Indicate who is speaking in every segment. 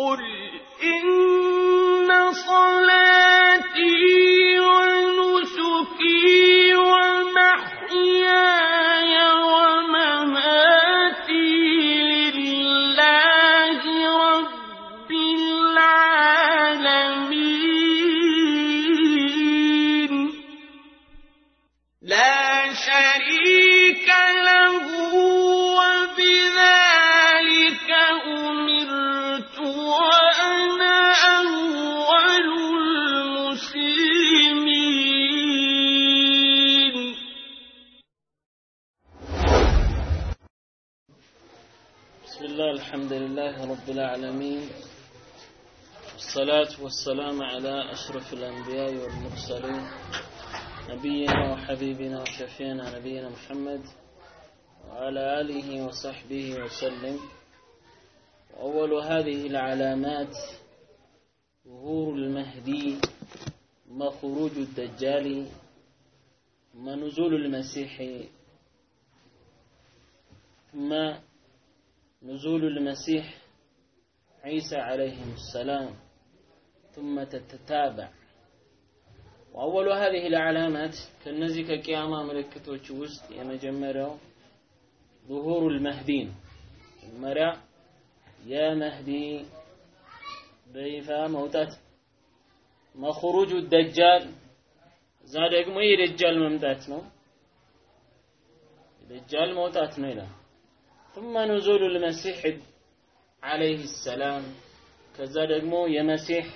Speaker 1: قل إن العالمين
Speaker 2: والصلاة والسلام على أشرف الأنبياء والمرسلين نبينا وحبيبنا وشفينا نبينا محمد وعلى آله وصحبه وسلم. وأول هذه العلامات ظهور المهدي ثم خروج الدجال ثم نزول المسيح ثم نزول المسيح عيسى عليهم السلام ثم تتتابع. وأول هذه العلامات كالنزك كياما ملكة وشوست يمجمرا ظهور المهدين. مرع يا مهدي بيفا موتات. ما خروج الدجال. زاد ደግሞ የደጃል መምጣት ممتات نو؟ መውጣት موتات ይላል ثم نزول المسيح عليه السلام ከዛ ደግሞ የመሲህ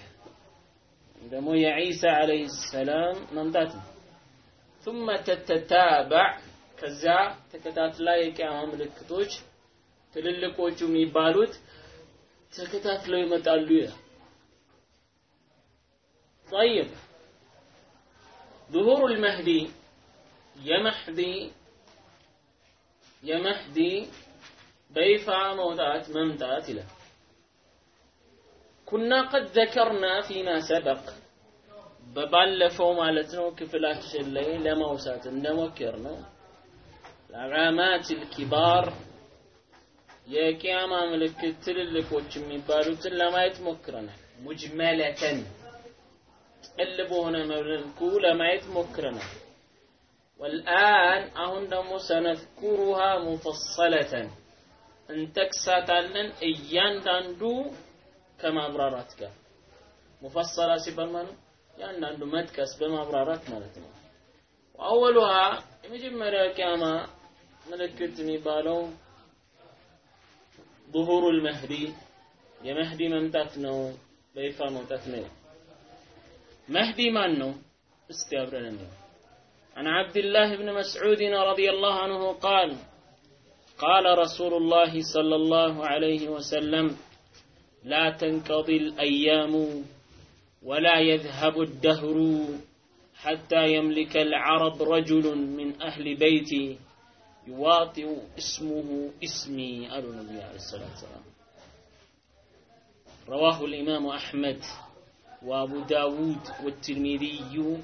Speaker 2: ደግሞ የዒሳ ዓለይሂ ሰላም መምጣት ነው ثم تتتابع ከዛ ተከታትላ የቂያማ ምልክቶች ትልልቆቹ የሚባሉት ተከታትለው ይመጣሉ ይላል طيب ظهور المهدي የመህዲ የመህዲ በይፋ መውጣት መምጣት ይላል ኩና ቀድ ዘከርና ፊማ ሰበቅ በባለፈው ማለት ነው ክፍላችን ላይ ለማውሳት እንደሞከር ነው ለዓላማት ልኪባር የቅያማ ምልክት ትልልቆች የሚባሉትን ለማየት ሞክረናል ሙጅመለተን ጥል በሆነ መልኩ ለማየት ሞክረናል ወልአን አሁን ደግሞ ሰነዝኩሩሃ ሙፈሰለተን እንጠቅሳታለን እያንዳንዱ ከማብራራት ጋር ሙፈሰላ ሲባል ማለት ያንዳንዱ መጥቀስ በማብራራት ማለት ነው አወሉሃ የመጀመሪያ ቂያማ ምልክት የሚባለው ظهور المهدي የመህዲ መምጣት ነው በይፋ መውጣት ነው መህዲ ማን ነው እስቲ አብረን እንየው عن عبد الله بن مسعود رضي الله عنه قال قال رسول الله صلى الله عليه وسلم لا تنقضي الأيام ولا يذهب الدهر حتى يملك العرب رجل من أهل بيتي يواطئ اسمه اسمي. قالوا النبي عليه الصلاة والسلام. رواه الإمام أحمد وأبو داود والترمذي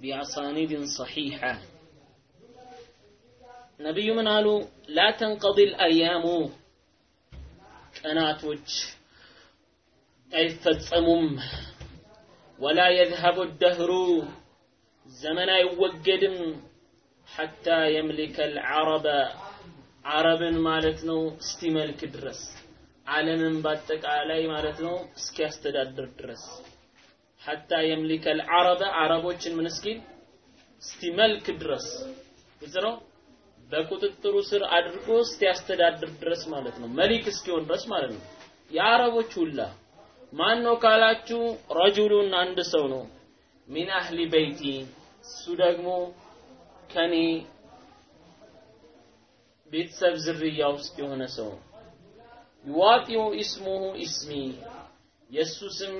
Speaker 2: بأسانيد صحيحة. ነቢዩ ምን አሉ ላ ተንቀዲ አያሙ ቀናቶች አይፈጸሙም ወላ የዝሀቡ ደህሩ ዘመን አይወገድም ሐታ የምሊከ ልዓረበ አረብን ማለት ነው እስቲመልክ ድረስ. ዓለምን በአጠቃላይ ማለት ነው እስኪያስተዳድር ድረስ። ሐታ የምሊከ ልዓረበ አረቦችን ምን እስኪል እስቲመልክ ድረስ። ግልጽ ነው በቁጥጥሩ ስር አድርጎ እስኪያስተዳድር ድረስ ማለት ነው። መሊክ እስኪሆን ድረስ ማለት ነው። የአረቦች ሁላ ማን ነው ካላችሁ? ረጁሉን አንድ ሰው ነው። ሚን አህሊ በይቲ እሱ ደግሞ ከኔ ቤተሰብ ዝርያ ውስጥ የሆነ ሰው ዩዋጢው ኢስሙሁ ኢስሚ የእሱ ስም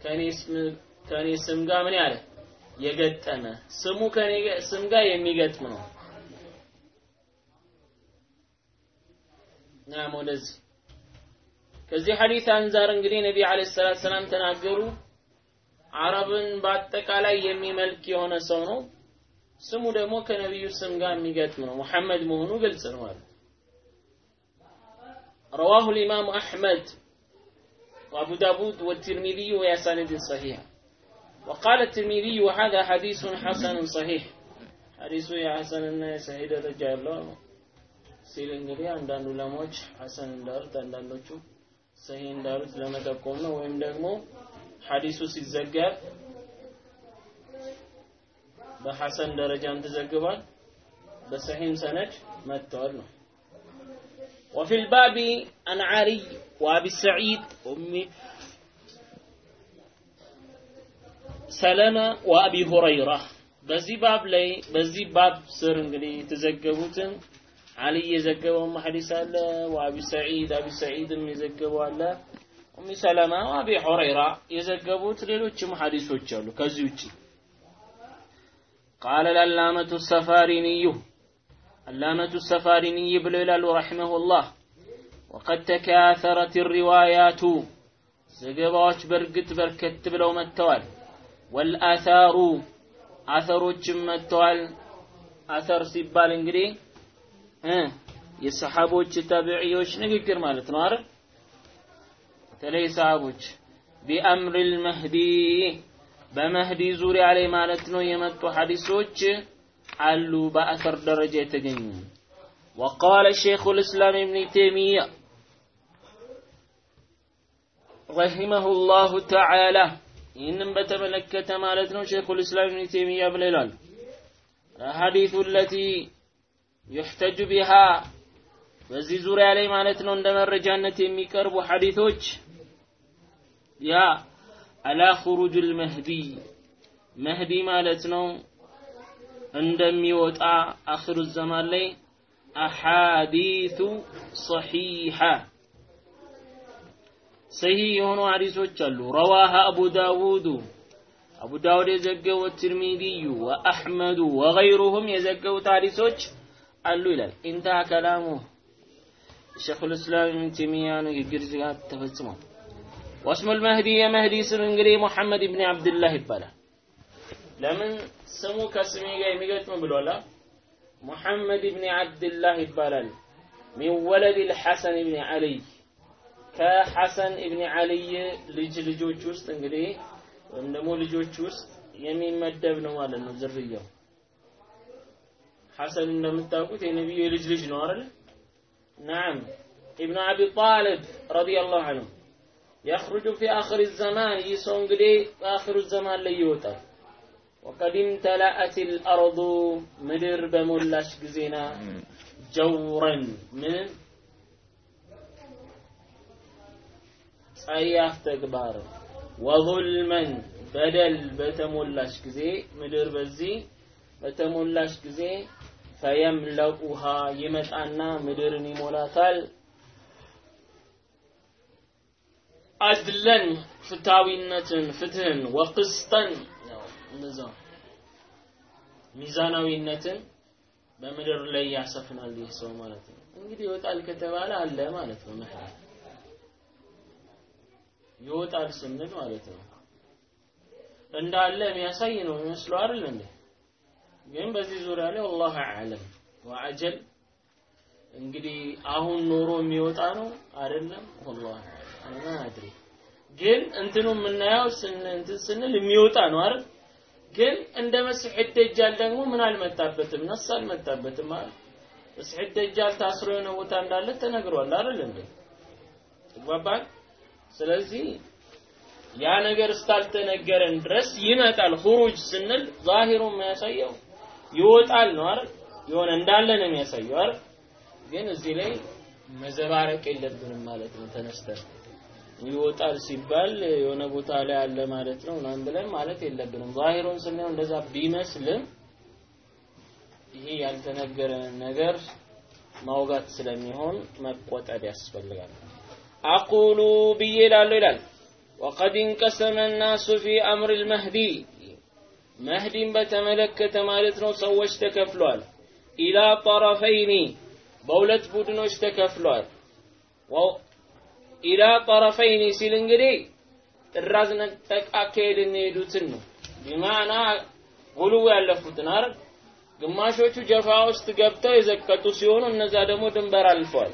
Speaker 2: ከኔ ስም ከኔ ስም ጋር ምን ያለ? የገጠመ ስሙ ከኔ ስም ጋር የሚገጥም ነው ናም ወደዚህ ከዚህ ሐዲስ አንዛር እንግዲህ ነቢ አለይሂ ሰላቱ ሰላም ተናገሩ አረብን በአጠቃላይ የሚመልክ የሆነ ሰው ነው ስሙ ደግሞ ከነቢዩ ስም ጋር የሚገጥም ነው ሙሐመድ መሆኑ ግልጽ ነው ማለት رواه الإمام أحمد وأبو داود والترمذي ويسند صحيح وقال الترمذي وهذا حديث حسن صحيح حديث يا حسن صحيح ደረጃ ያለው ሲል እንግዲህ አንዳንድ ዑለማዎች ሐሰን እንዳሉት አንዳንዶቹ ሰሂህ እንዳሉት ለመጠቆም ነው ወይም ደግሞ ሐዲሱ ሲዘገብ በሐሰን ደረጃም ተዘግቧል በሰሂም ሰነድ መጥተዋል ነው وفي الباب عن علي وابي سعيد ام سلمة وابي هريرة በዚህ ባብ ላይ በዚህ ባብ ስር እንግዲህ የተዘገቡትን علي يزكوهم حديث الله وأبي سعيد أبي سعيد يزكوا الله أمي سلمة وأبي حريرة يزكوا تريلوتشم حديث وجلو كزوجي قال العلامة السفاريني علامة السفاريني بلال رحمه الله وقد تكاثرت الروايات زقبات برقت بركت بلو متوال والآثار آثار جم متوال آثار سبال انجري የሰሓቦች የታቢዕዮች ንግግር ማለት ነው አይደል? በተለይ ሰሓቦች ቢአምሪል መህዲ በመህዲ ዙሪያ ላይ ማለት ነው የመጡ ሐዲሶች አሉ በአሰር ደረጃ የተገኙ። وقال شيخ الإسلام ابن تيمية رحمه الله تعالى ይህንም በተመለከተ ማለት ነው ሼኹል ኢስላም ኢብኑ ተይሚያ ብለላል ሐዲሱ ዩሕተጁ ቢሃ በዚህ ዙሪያ ላይ ማለት ነው እንደ መረጃነት የሚቀርቡ ሐዲቶች ያ አላ ኹሩጅ ልመህዲ መህዲ ማለት ነው እንደሚወጣ አኽሩ ዘማን ላይ አሐዲቱ ሰሒሓ ሰሂህ የሆኑ ሐዲሶች አሉ። ረዋሃ አቡ ዳውድ አቡ ዳውድ የዘገቡት ትርሚዚዩ ወአሕመዱ ወገይሩሁም የዘገቡት ሐዲሶች አሉ ይላል። ኢንተሃ ከላሙ ሸይኹል ኢስላም ኢብኑ ተይሚያ ንግግር ጋር ተፈጽሟል። ወስሙ ልመህዲ የመህዲ ስም እንግዲህ ሙሐመድ ብን አብድላህ ይባላል። ለምን ስሙ ከስሜ ጋር የሚገጥም ብሏላ? ሙሐመድ ብን አብድላህ ይባላል። ሚን ወለድ ልሐሰን ብን ዓሊይ ከሐሰን ኢብን አልይ ልጅ ልጆች ውስጥ እንግዲህ ወይም ደግሞ ልጆች ውስጥ የሚመደብ ነው ማለት ነው ዝርያው ሐሰን እንደምታውቁት የነቢዩ የልጅ ልጅ ነው አይደል ናም ኢብኑ አቢ ጣልብ ረዲየላሁ ዐንሁ يخرج في آخر الزمان يسون እንግዲህ በአኺሩ ዘማን ላይ ይወጣል وقد امتلأت الأرض ምድር በሞላች ጊዜና ጀውረን ምን ጸያፍ ተግባር ወዙልመን በደል በተሞላሽ ጊዜ ምድር በዚህ በተሞላሽ ጊዜ ፈየምለኡሃ ይመጣና ምድርን ይሞላታል። አድለን ፍትሃዊነትን ፍትህን ወቅስጠን እንደዛ ሚዛናዊነትን በምድር ላይ ያሰፍናል ይህ ሰው ማለት ነው። እንግዲህ ይወጣል ከተባለ አለ ማለት ነው ምክንያት ይወጣል ስንል ማለት ነው። እንዳለ የሚያሳይ ነው የሚመስለው አይደል እንዴ ግን በዚህ ዙሪያ ላይ والله اعلم وعجل እንግዲህ አሁን ኖሮ የሚወጣ ነው አይደለም والله انا ما ادري ግን እንትኑ የምናየው እንትን ስንል የሚወጣ ነው አይደል ግን እንደ መስሕ ደጃል ደግሞ ምን አልመጣበትም ነስ አልመጣበትም ማለት መስሕ ደጃል ታስሮ የሆነ ቦታ እንዳለ ተነግሯል አይደል እንዴ ይግባባል ስለዚህ ያ ነገር እስካልተነገረን ድረስ ይመጣል ሁሩጅ ስንል ዛሂሩ የሚያሳየው ይወጣል ነው አይደል? የሆነ እንዳለ ነው የሚያሳየው አይደል? ግን እዚህ ላይ መዘባረቅ የለብንም ማለት ነው። ተነስተን ይወጣል ሲባል የሆነ ቦታ ላይ አለ ማለት ነው ምናምን ብለን ማለት የለብንም። ዛሂሩን ስናየው እንደዛ ቢመስልም ይሄ ያልተነገረ ነገር ማውጋት ስለሚሆን መቆጠብ ያስፈልጋል። አቁሉ ብዬ እላለሁ ይላል። ወቀድ እንቀሰመ ናሱ ፊ አምር ልመህዲ መህዲን በተመለከተ ማለት ነው ሰዎች ተከፍሏል። ኢላ ጠረፈይኒ በሁለት ቡድኖች ተከፍሏል። ኢላ ጠረፈይኒ ሲል እንግዲህ ጥራዝ ነጠቅ አካሄድ እንሄዱትን ነው ቢማና ጉልው ያለፉትን አይደል? ግማሾቹ ጀፋ ውስጥ ገብተው የዘቀጡ ሲሆኑ እነዛ ደግሞ ድንበር አልፈዋል።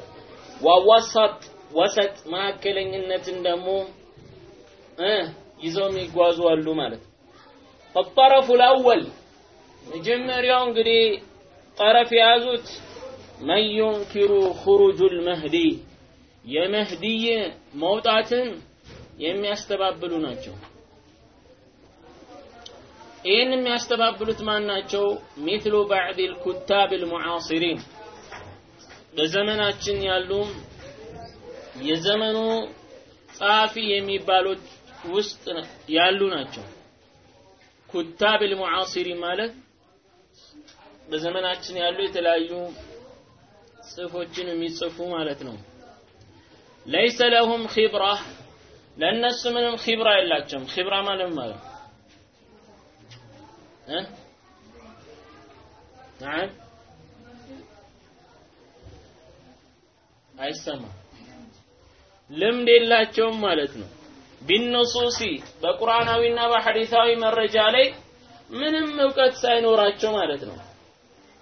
Speaker 2: ዋዋሳት ወሰጥ መካከለኝነትን ደግሞ ይዘው የሚጓዙ አሉ ማለት ነው። ፈጠረፉ ልአወል መጀመሪያው እንግዲህ ጠረፍ የያዙት መን ዩንኪሩ ኹሩጁል መህዲ የመህዲይ መውጣትን የሚያስተባብሉ ናቸው። ይህን የሚያስተባብሉት ማን ናቸው? ሚትሉ ባዕድ ልኩታብ ልሙዓሲሪን በዘመናችን ያሉ የዘመኑ ጸሐፊ የሚባሉት ውስጥ ያሉ ናቸው። ኩታብ ልሙዓሲሪን ማለት በዘመናችን ያሉ የተለያዩ ጽሁፎችን የሚጽፉ ማለት ነው። ለይሰ ለሁም ኺብራ ለእነሱ ምንም ኺብራ የላቸውም። ኺብራ ማለት ማለት ነዓም አይሰማም። ልምድ የላቸውም ማለት ነው። بنصوص በቁርአናዊና በሐዲሳዊ መረጃ ላይ ምንም እውቀት ሳይኖራቸው ማለት ነው።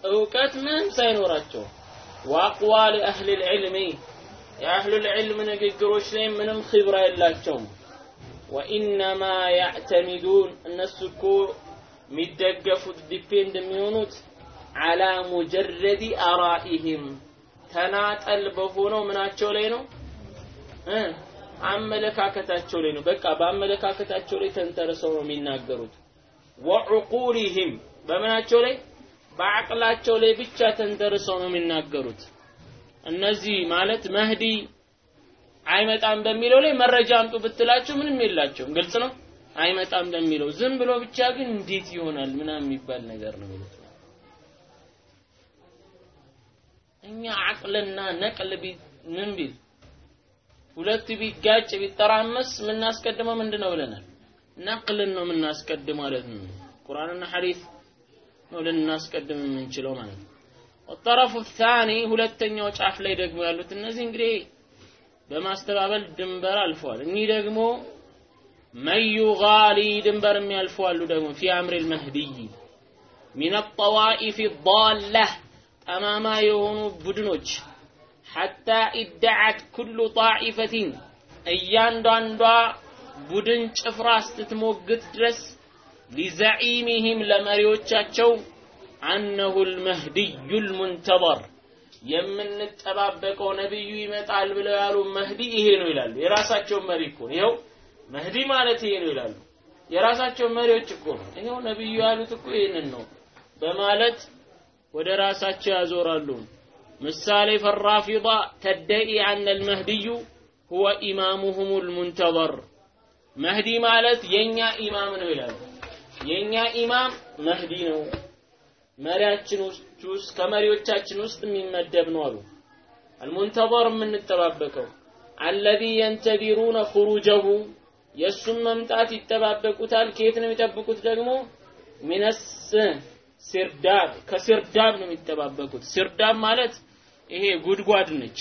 Speaker 2: እውቀት ምንም ሳይኖራቸው وأقوال أهل العلم የ أهل العلم ንግግሮች ላይ ምንም خبرة የላቸውም። وإنما يعتمدون እነሱ እኮ የሚደገፉት depend የሚሆኑት አላ ሙጀረዲ አራኢህም ተናጠል በሆነው ምናቸው ላይ ነው እ አመለካከታቸው ላይ ነው። በቃ በአመለካከታቸው ላይ ተንተርሰው ነው የሚናገሩት። ወዕቁሊህም በምናቸው ላይ በአቅላቸው ላይ ብቻ ተንተርሰው ነው የሚናገሩት። እነዚህ ማለት መህዲ አይመጣም በሚለው ላይ መረጃ አምጡ ብትላቸው ምንም የላቸውም። ግልጽ ነው። አይመጣም በሚለው ዝም ብሎ ብቻ ግን እንዴት ይሆናል ምናምን የሚባል ነገር ነው እኛ አቅልና ነቅል ምን ቢል ሁለቱ ቢጋጭ ቢጠራመስ የምናስቀድመው ምንድን ነው ብለናል? ነቅልን ነው የምናስቀድም ማለት ነው። ቁርአንና ሐዲስ ነው ልናስቀድም የምንችለው ማለት ነው። ወጠረፉ ታኒ ሁለተኛው ጫፍ ላይ ደግሞ ያሉት እነዚህ እንግዲህ በማስተባበል ድንበር አልፈዋል። እኒህ ደግሞ መዩ ጋሊ ድንበር የሚያልፉ አሉ ደግሞ ፊ አምሪል መህዲይ ሚን ጠዋኢፍ ዳላህ ጠማማ የሆኑ ቡድኖች ሐታ ኢደዓት ኩሉ ጣኢፈቲን እያንዳንዷ ቡድን ጭፍራ ስትሞግት ድረስ ሊዘዒሚህም ለመሪዎቻቸው አነሁ ልመህዲዩ ልሙንተበር የምንጠባበቀው ነቢዩ ይመጣል ብለው ያሉ መህዲ ይሄ ነው ይላሉ። የራሳቸው መሪ እኮ ይኸው መህዲ ማለት ይሄ ነው ይላሉ። የራሳቸው መሪዎች እኮ ነው። ይኸው ነቢዩ ያሉት እኮ ይህንን ነው በማለት ወደ ራሳቸው ያዞራሉ። ምሳሌ ፈራፊዳ ተደኢ አነ ልመህዲዩ ሁወ ኢማሙሁም ልሙንተበር መህዲ ማለት የኛ ኢማም ነው ይላሉ። የኛ ኢማም መህዲ ነው መሪያችን ውስጥ ከመሪዎቻችን ውስጥ የሚመደብ ነው አሉ። አልሙንተበር የምንጠባበቀው አለዚ የንተዲሩነ ኹሩጀሁ የእሱም መምጣት ይጠባበቁታል። ከየት ነው የሚጠብቁት ደግሞ ሚነስ ሲርዳብ ከሲርዳብ ነው የሚጠባበቁት። ሲርዳብ ማለት ይሄ ጉድጓድ ነች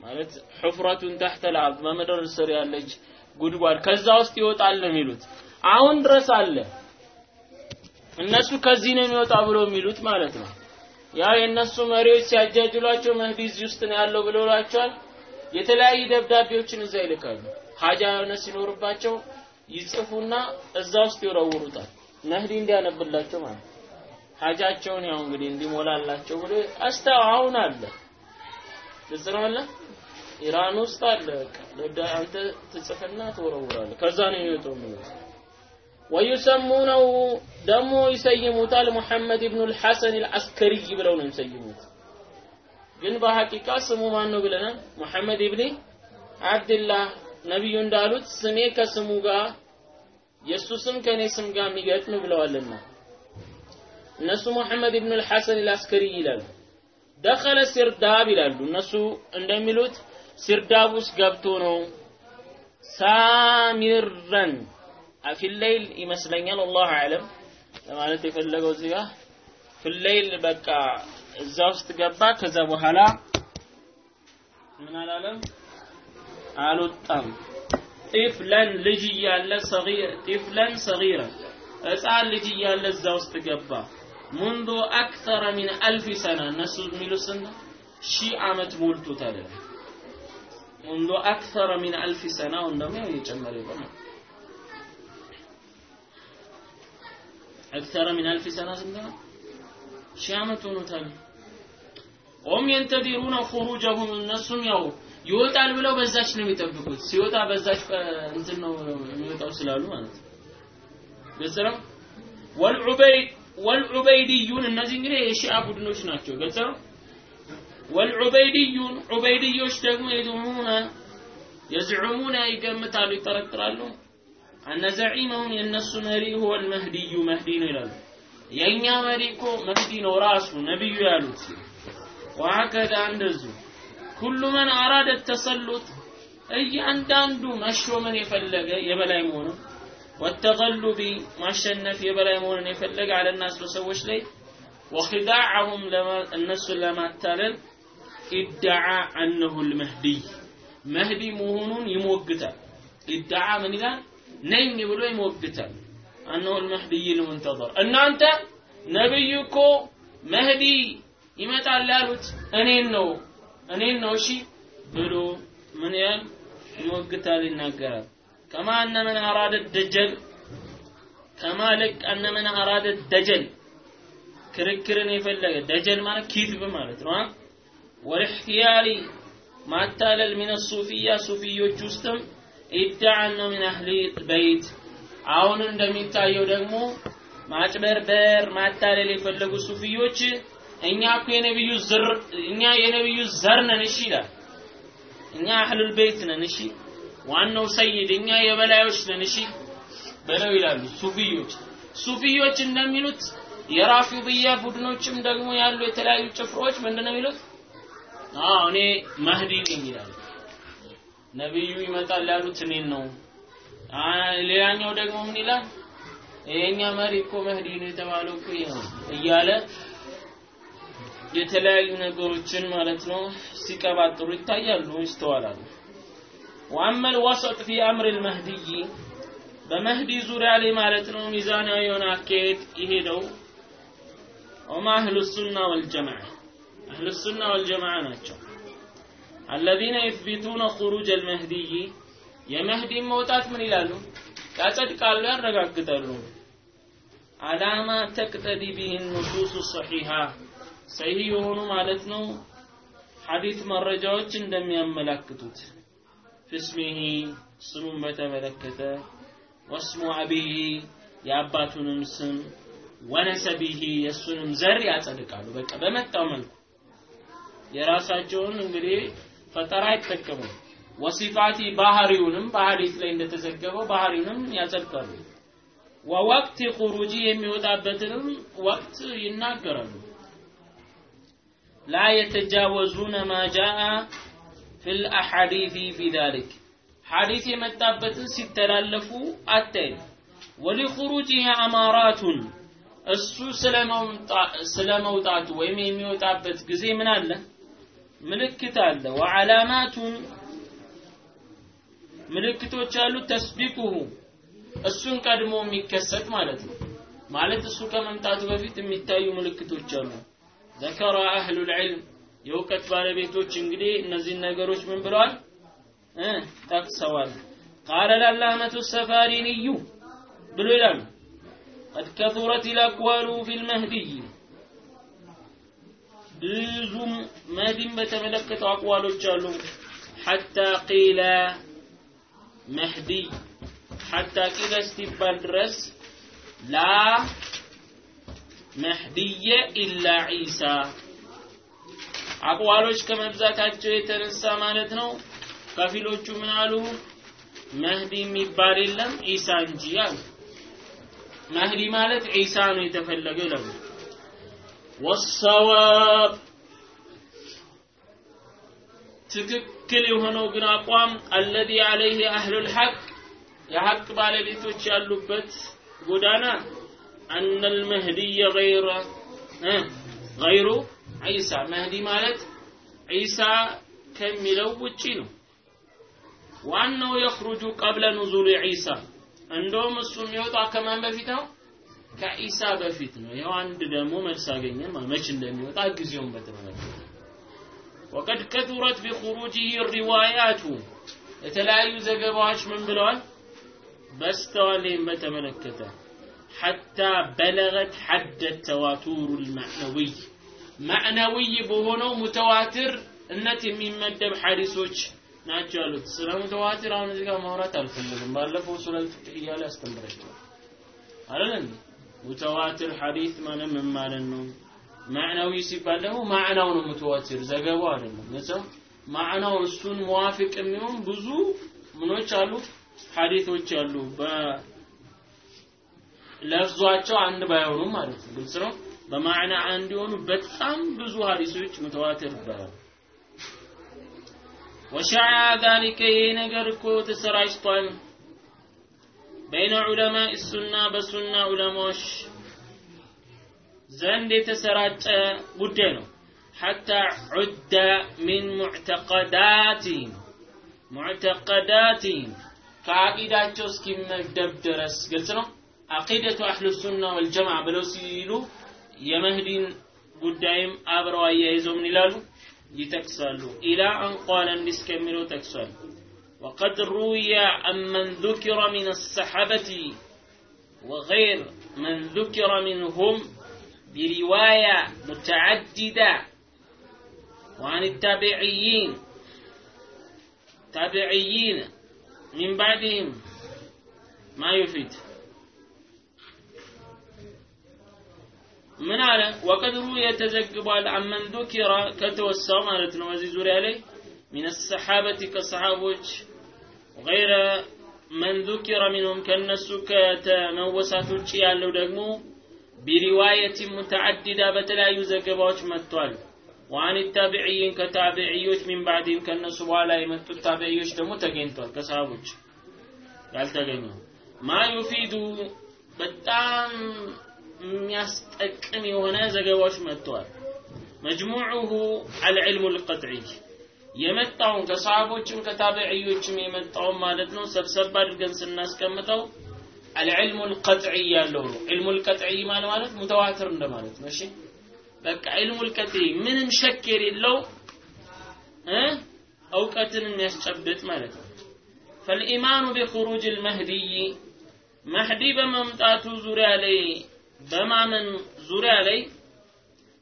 Speaker 2: ማለት ሑፍረቱን ተሕተ ልአርድ በምድር ስር ያለች ጉድጓድ ከዛ ውስጥ ይወጣል ነው የሚሉት። አሁን ድረስ አለ። እነሱ ከዚህ ነው የሚወጣ ብሎ የሚሉት ማለት ነው። ያው የእነሱ መሪዎች ሲያጃጅሏቸው መህዲ እዚህ ውስጥ ነው ያለው ብለውላቸዋል። የተለያዩ ደብዳቤዎችን እዛ ይልካሉ። ሀጃ የሆነ ሲኖርባቸው ይጽፉና እዛ ውስጥ ይወረውሩታል። መህዲ እንዲያነብላቸው ማለት ሀጃቸውን ያው እንግዲህ እንዲሞላላቸው ብሎ አስተው አሁን አለ። ግልጽ ኢራን ውስጥ አለ። በቃ አንተ ትጽፍና ትወረውራለህ። ከዛ ነው የሚወጣው የሚሉት ወዩሰሙነው ደግሞ ይሰይሙታል ሙሐመድ ኢብኑ አልሐሰን አልዐስከሪ ብለው ነው የሚሰይሙት። ግን በሐቂቃ ስሙ ማን ነው ብለናል? ሙሐመድ ኢብኒ አብድላህ። ነቢዩ እንዳሉት ስሜ ከስሙ ጋር የእሱ ስም ከእኔ ስም ጋር የሚገጥም ብለዋልና እነሱ ሙሐመድ ኢብኑ አልሐሰን አልዐስከሪ ይላሉ። ደኸለ ሲርዳብ ይላሉ። እነሱ እንደሚሉት ሲርዳብ ውስጥ ገብቶ ነው። ሳሚረን ፊለይል ይመስለኛል። አላሁ አዕለም ለማለት የፈለገው እዚህ ጋር ፊለይል በቃ እዛ ውስጥ ገባ። ከዛ በኋላ ምን አላለም? አልወጣም። ጢፍለን ልጅ እያለ ጢፍለን ሰጊራ ህፃን ልጅ እያለ እዛ ውስጥ ገባ ሙንዶ አክተረ ሚን አልፍ ሰና እነሱ የሚሉት ስንት ሺህ ዓመት ሞልቶታል منذ أكثر من ألف سنة وندم يجمر يبقى أكثر من ألف سنة سنة شامة ونتال هم ينتظرون خروجهم እነሱም ያው ይወጣል ብለው በዛች ነው የሚጠብቁት ሲወጣ በዛች እንትን ነው የሚወጣው ስላሉ ማለት ነው ግልጽ ነው ወልዑበይድ ወልዑበይድዩን እነዚህ እንግዲህ የሺአ ቡድኖች ናቸው። ግልጽ ነው ወልዑበይድዩን ዑበይድዮች ደግሞ የድሙነ የዝዑሙነ ይገምታሉ ይጠረጥራሉ። አነ ዘዒመሁም የእነሱ መሪ ሁወ ልመህዲዩ መህዲ ነው ይላሉ። የእኛ መሪ እኮ መህዲ ነው ራሱ ነቢዩ ያሉት። ወሀከዛ እንደዚሁ ኩሉ መን አራደ ተሰሉጥ እያንዳንዱ መሾምን የፈለገ የበላይ መሆኑን ወተቀሉቢ ማሸነፍ የበላይ መሆኑን የፈለገ አለናስ በሰዎች ላይ ወኺዳዐሁም እነሱን ለማታለል ኢደዓ አነሁ ልመህዲይ መህዲ መሆኑን ይሞግታል። ኢደዓ ምን ይላል? ነኝ ብሎ ይሞግታል። አነሁ ልመህዲይ ልሙንተظር እናንተ ነብዩ እኮ መህዲ ይመጣል ያሉት እኔን ነው። እኔን ነው እሺ ብሎ ምን ያህል ይሞግታል ይናገራል ከማ አነ መን አራደ ደጀል ከማ ልክ አነ መን አራደ ደጀል ክርክርን የፈለገ ደጀል ማለት ኪዝብ ማለት ነው። ወልእሕትያሊ ማታለል ሚን ሱፊያ ሱፊዮች ውስጥም ኢዳዓን ነው ሚን አህሊ በይት። አሁን እንደሚታየው ደግሞ ማጭበርበር ማታለል የፈለጉ ሱፊዮች እኛ እኮ የነብዩ ዘር እኛ የነብዩ ዘር ነን እሺ ይላል። እኛ አህሉል ቤት ነን እሺ ዋናው ሰይድ እኛ የበላዮች ነን። እሺ ብለው ይላሉ ሱፊዮች። ሱፊዮች እንደሚሉት የራፊድያ ቡድኖችም ደግሞ ያሉ የተለያዩ ጭፍሮች ምንድነው የሚሉት? አዎ እኔ መህዲ ነኝ ይላሉ። ነብዩ ይመጣል ያሉት እኔን ነው። ሌላኛው ደግሞ ምን ይላል? የኛ መሪ እኮ መህዲ ነው የተባለው እኮ እያለ የተለያዩ ነገሮችን ማለት ነው ሲቀባጥሩ ይታያሉ ይስተዋላሉ ወአመል ወሰጥ ፊ አምር ልመህድይ በመህዲ ዙሪያ ላይ ማለት ነው ሚዛናዊ የሆነ አካሄድ ይሄደው ወማ አህሉ ሱና ወልጀማዓ አህሉ ሱና ወልጀማዓ ናቸው። አለዚነ ዩትቢቱነ ኹሩጅ አልመህዲይ የመህዲን መውጣት ምን ይላሉ? ያጸድቃሉ ያረጋግጣሉ። አላማ ተቅተዲ ቢህን ኑሱሱ ሰሒሃ ሰሂህ የሆኑ ማለት ነው ሐዲት መረጃዎች እንደሚያመላክቱት ፊ እስሚሂ ስሙን በተመለከተ ወስሙ አቢሂ የአባቱንም ስም ወነሰቢሂ የእሱንም ዘር ያጸድቃሉ። በቃ በመጣው መልኩ የራሳቸውን እንግዲህ ፈጠራ አይጠቀሙም። ወሲፋቲ ባህሪውንም በሐዲስ ላይ እንደተዘገበው ባህሪውንም ያጸድቃሉ። ወወቅት ቁሩጂ የሚወጣበትንም ወቅት ይናገራሉ። ላ የተጃወዙነ ማ في الأحاديث في ذلك حديث يمتابتن ሲተላለፉ አታይ ولخروجها أمارات እሱ ስለመውጣቱ ወይም የሚወጣበት ጊዜ ምን አለ ምልክት አለ ወዓላማቱን ምልክቶች አሉ ተስቢቁሁ እሱን ቀድሞ የሚከሰት ማለት ነው ማለት እሱ ከመምጣቱ በፊት የሚታዩ ምልክቶች አሉ ذكر أهل العلم የእውቀት ባለቤቶች እንግዲህ እነዚህን ነገሮች ምን ብለዋል ጠቅሰዋል ቃለ ላላመቱ ሰፋሪንዩ ብሎ ይላሉ ቀድ ከቱረት ልአቅዋሉ ፊልመህድይ ብዙም መህዲን በተመለከተው አቅዋሎች አሉ ሐታ ቂለ መህዲይ ሐታ ቂለ እስቲባል ድረስ ላ መህድየ ኢላ ዒሳ አቅዋሎች ከመብዛታቸው የተነሳ ማለት ነው። ከፊሎቹ ምን አሉ? መህዲ የሚባል የለም። ኢሳ እንጂ አሉ። መህዲ ማለት ኢሳ ነው የተፈለገው ይላሉ። ወሰዋብ ትክክል የሆነው ግን አቋም አለዲ አለይህ አህሉል ሐቅ የሐቅ ባለቤቶች ያሉበት ጎዳና አነል መህዲየ ገይሩ ዒሳ መህዲ ማለት ዒሳ ከሚለው ውጪ ነው። ዋናው የኽሩጁ ቀብለ ኑዙል ዒሳ እንደውም እሱ የሚወጣ ከማን በፊት ነው? ከኢሳ በፊት ነው። ያው አንድ ደግሞ መልስ አገኘ መች እንደሚወጣ ጊዜውን በተመለከተ። ወቀድ ከቱረት ቢኹሩጂሂ ሪዋያቱ የተለያዩ ዘገባዎች ምን ብለዋል? በስተዋል ይህም በተመለከተ። ሐታ በለገት ሐደ ተዋቱሩ ልማዕነዊይ ማዕነዊይ በሆነው ሙተዋትር እነት የሚመደብ ሐዲሶች ናቸው ያሉት። ስለ ሙተዋትር አሁን እዚህ ጋር ማውራት አልፈልግም። ባለፈው ሱለል ፍቅህ እያለ ያስተምራቸዋል አይደል? ሙተዋትር ሐዲስ ማለት ምን ማለት ነው? ማዕናዊ ሲባል ደግሞ ማዕናው ነው ሙተዋትር፣ ዘገባው አይደለም። ለዛ ማዕናው እሱን መዋፍቅ የሚሆን ብዙ ምኖች አሉ፣ ሐዲሶች አሉ። በለፍዟቸው አንድ ባይሆኑም ማለት ነው። ግልጽ ነው። በማዕና አንድ የሆኑ በጣም ብዙ ሐዲሶች ሙተዋትር ይባላሉ። ወሸዓ ዛሊከ ይሄ ነገር እኮ ተሰራጭቷል በይነ ዑለማኢ ሱና በሱና ዑለማዎች ዘንድ የተሰራጨ ጉዳይ ነው። ሐታ ዑደ ሚን ሙዕተቀዳቲህም ሙዕተቀዳቲህም ከአቂዳቸው እስኪመደብ ድረስ ግልጽ ነው። አቂደቱ አህሉ ሱና ወልጀማዓ ብለው ሲሉ የመህዲን ጉዳይም አብረው አያይዘው ምን ይላሉ? ይጠቅሳሉ። ኢላ አን ቃለ እንዲህ እስከሚለው ጠቅሷል። وقد روي عن من ذكر من الصحابة وغير من ذكر منهم برواية متعددة وعن التابعيين تابعيين من بعدهم ما يفيد من على وقد روي تزكب على من ذكر كتوسع على نوازي زوري عليه من الصحابة كصحابك غير من ذكر منهم كالنسكة من وسط الشيء اللي دقمو برواية متعددة بتلا يزجب وش متوال. وعن التابعين كتابعيوش من بعدين كالنسوا على من التابعيوش تمتقين توال كصحابك قال ما يفيد بتام የሚያስጠቅም የሆነ ዘገባዎች መጥተዋል። መጅሙዑሁ አልዕልሙ ልቀጥዒ የመጣውን ከሰሃቦችም ከታቢዕዮችም የመጣውን ማለት ነው ሰብሰብ አድርገን ስናስቀምጠው አልዕልሙ ልቀጥዒ ያለው ነው። ዕልሙ ልቀጥዒ ማለት ማለት ሙተዋትር እንደማለት ነው። በቃ ዕልሙ ልቀጥዒ ምንም ሸክ የሌለው እውቀትን የሚያስጨብጥ ማለት ነው። ፈልኢማኑ ቢኹሩጅ ልመህዲይ መህዲ በመምጣቱ ዙሪያ ላይ በማመን ዙሪያ ላይ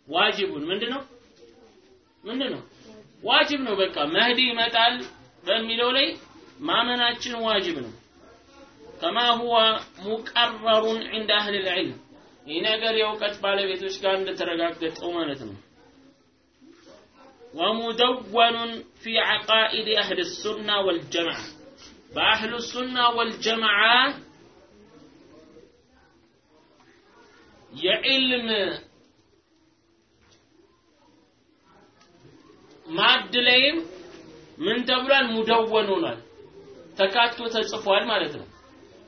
Speaker 2: ዋጅቡን ምንድን ነው ምንድን ነው ዋጅብ ነው። በቃ መህዲ ይመጣል በሚለው ላይ ማመናችን ዋጅብ ነው። ከማ ሁዋ ሙቀረሩን ዒንደ አህል ልዕልም ይህ ነገር የእውቀት ባለቤቶች ጋር እንደተረጋገጠው ማለት ነው። ወሙደወኑን ፊ ዓቃኢድ አህል ሱና ወልጀማዓ በአህሉ ሱና ወልጀማዓ የዕልም ማዕድ ላይም ምን ተብሏል? ሙደወን ሆኗል። ተካቶ ተጽፏል ማለት ነው።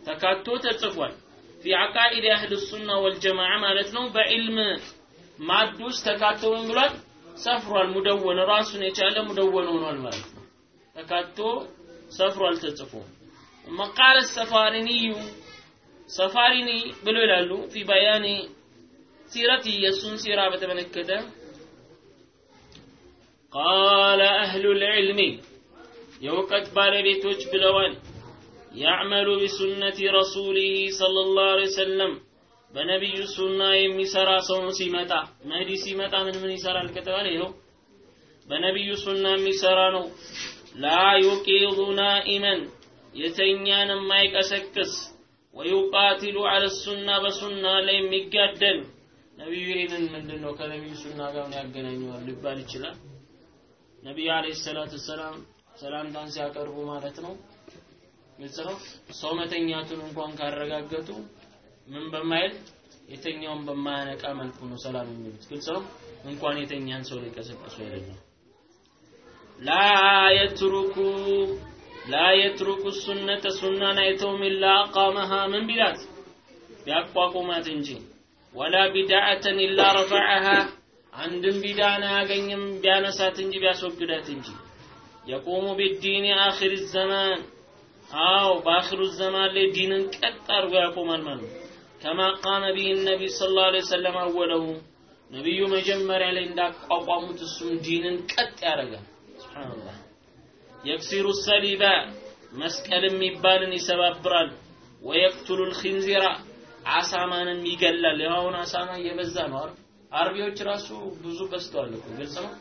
Speaker 2: ተካቶ ተጽፏል። ፊ ዓቃኢድ አህል ሱና ወልጀማዓ ማለት ነው። በዕልም ማዕድ ውስጥ ተካቶ ምን ብሏል? ሰፍሯል። ሙደወን ራሱን የቻለ ሙደወን ሆኗል ማለት ነው። ተካቶ ሰፍሯል ተጽፎ መቃለ ሰፋሪኒዩ ሰፋሪኒ ብሎ ይላሉ ፊ በያኒ ሲረቲ የእሱን ሲራ በተመለከተ ቃለ አህሉል ዒልሚ የእውቀት ባለቤቶች ብለዋል። ያዕመሉ ቢሱነቲ ረሱሊህ ሰለላሁ ዐለይሂ ወሰለም በነቢዩ ሱና የሚሰራ ሰው ሲመጣ መህዲ ሲመጣ ምን ምን ይሰራል ከተባለ ይኸው በነቢዩ ሱና የሚሰራ ነው። ላ ዩቂዙ ናኢመን የተኛን የማይቀሰቅስ ወዩቃቲሉ አለ ሱና በሱና ላይ የሚጋደል ነቢዩ ይህንን ምንድን ነው ከነቢዩ ሱና ጋር ያገናኘዋል ሊባል ይችላል? ነቢዩ አለይሂ ሰላቱ ሰላም ሰላምታን ሲያቀርቡ ማለት ነው። ግልጽ ነው? ሰው መተኛቱን እንኳን ካረጋገጡ ምን በማይል የተኛውን በማያነቃ መልኩ ነው ሰላም የሚሉት። ግልጽ ነው? እንኳን የተኛን ሰው ሊቀሰቅሱ አይደለም። ላ የትሩኩ ላ የትሩኩ ሱነተ ሱናን አይተውም ኢላ አቃመሃ ምን ቢላት? ቢያቋቁማት እንጂ ወላ ቢድዓተን ኢላ ረፈዐሃ አንድም ቢዳን አያገኝም ቢያነሳት እንጂ ቢያስወግዳት እንጂ የቆሙ ቢዲን አኺር ዘማን አው በአኺሩ ዘማን ላይ ዲንን ቀጥ አድርጎ ያቆማል ማለት ነው ከማ ቃመ ቢህ ነቢይ ሰለላሁ ዐለይሂ ወሰለም አወለሁ ነቢዩ መጀመሪያ ላይ እንዳቋቋሙት እሱም ዲንን ቀጥ ያደርጋል። ሱብሃንአላህ የክሲሩ ሰሊባ መስቀል የሚባልን ይሰባብራል። ወየቅቱሉ ልኪንዚራ አሳማንም ይገላል። ያው አሁን አሳማ እየበዛ ነው አይደል? አርቢዎች ራሱ ብዙ በዝተዋል እኮ ግልጽ ነው።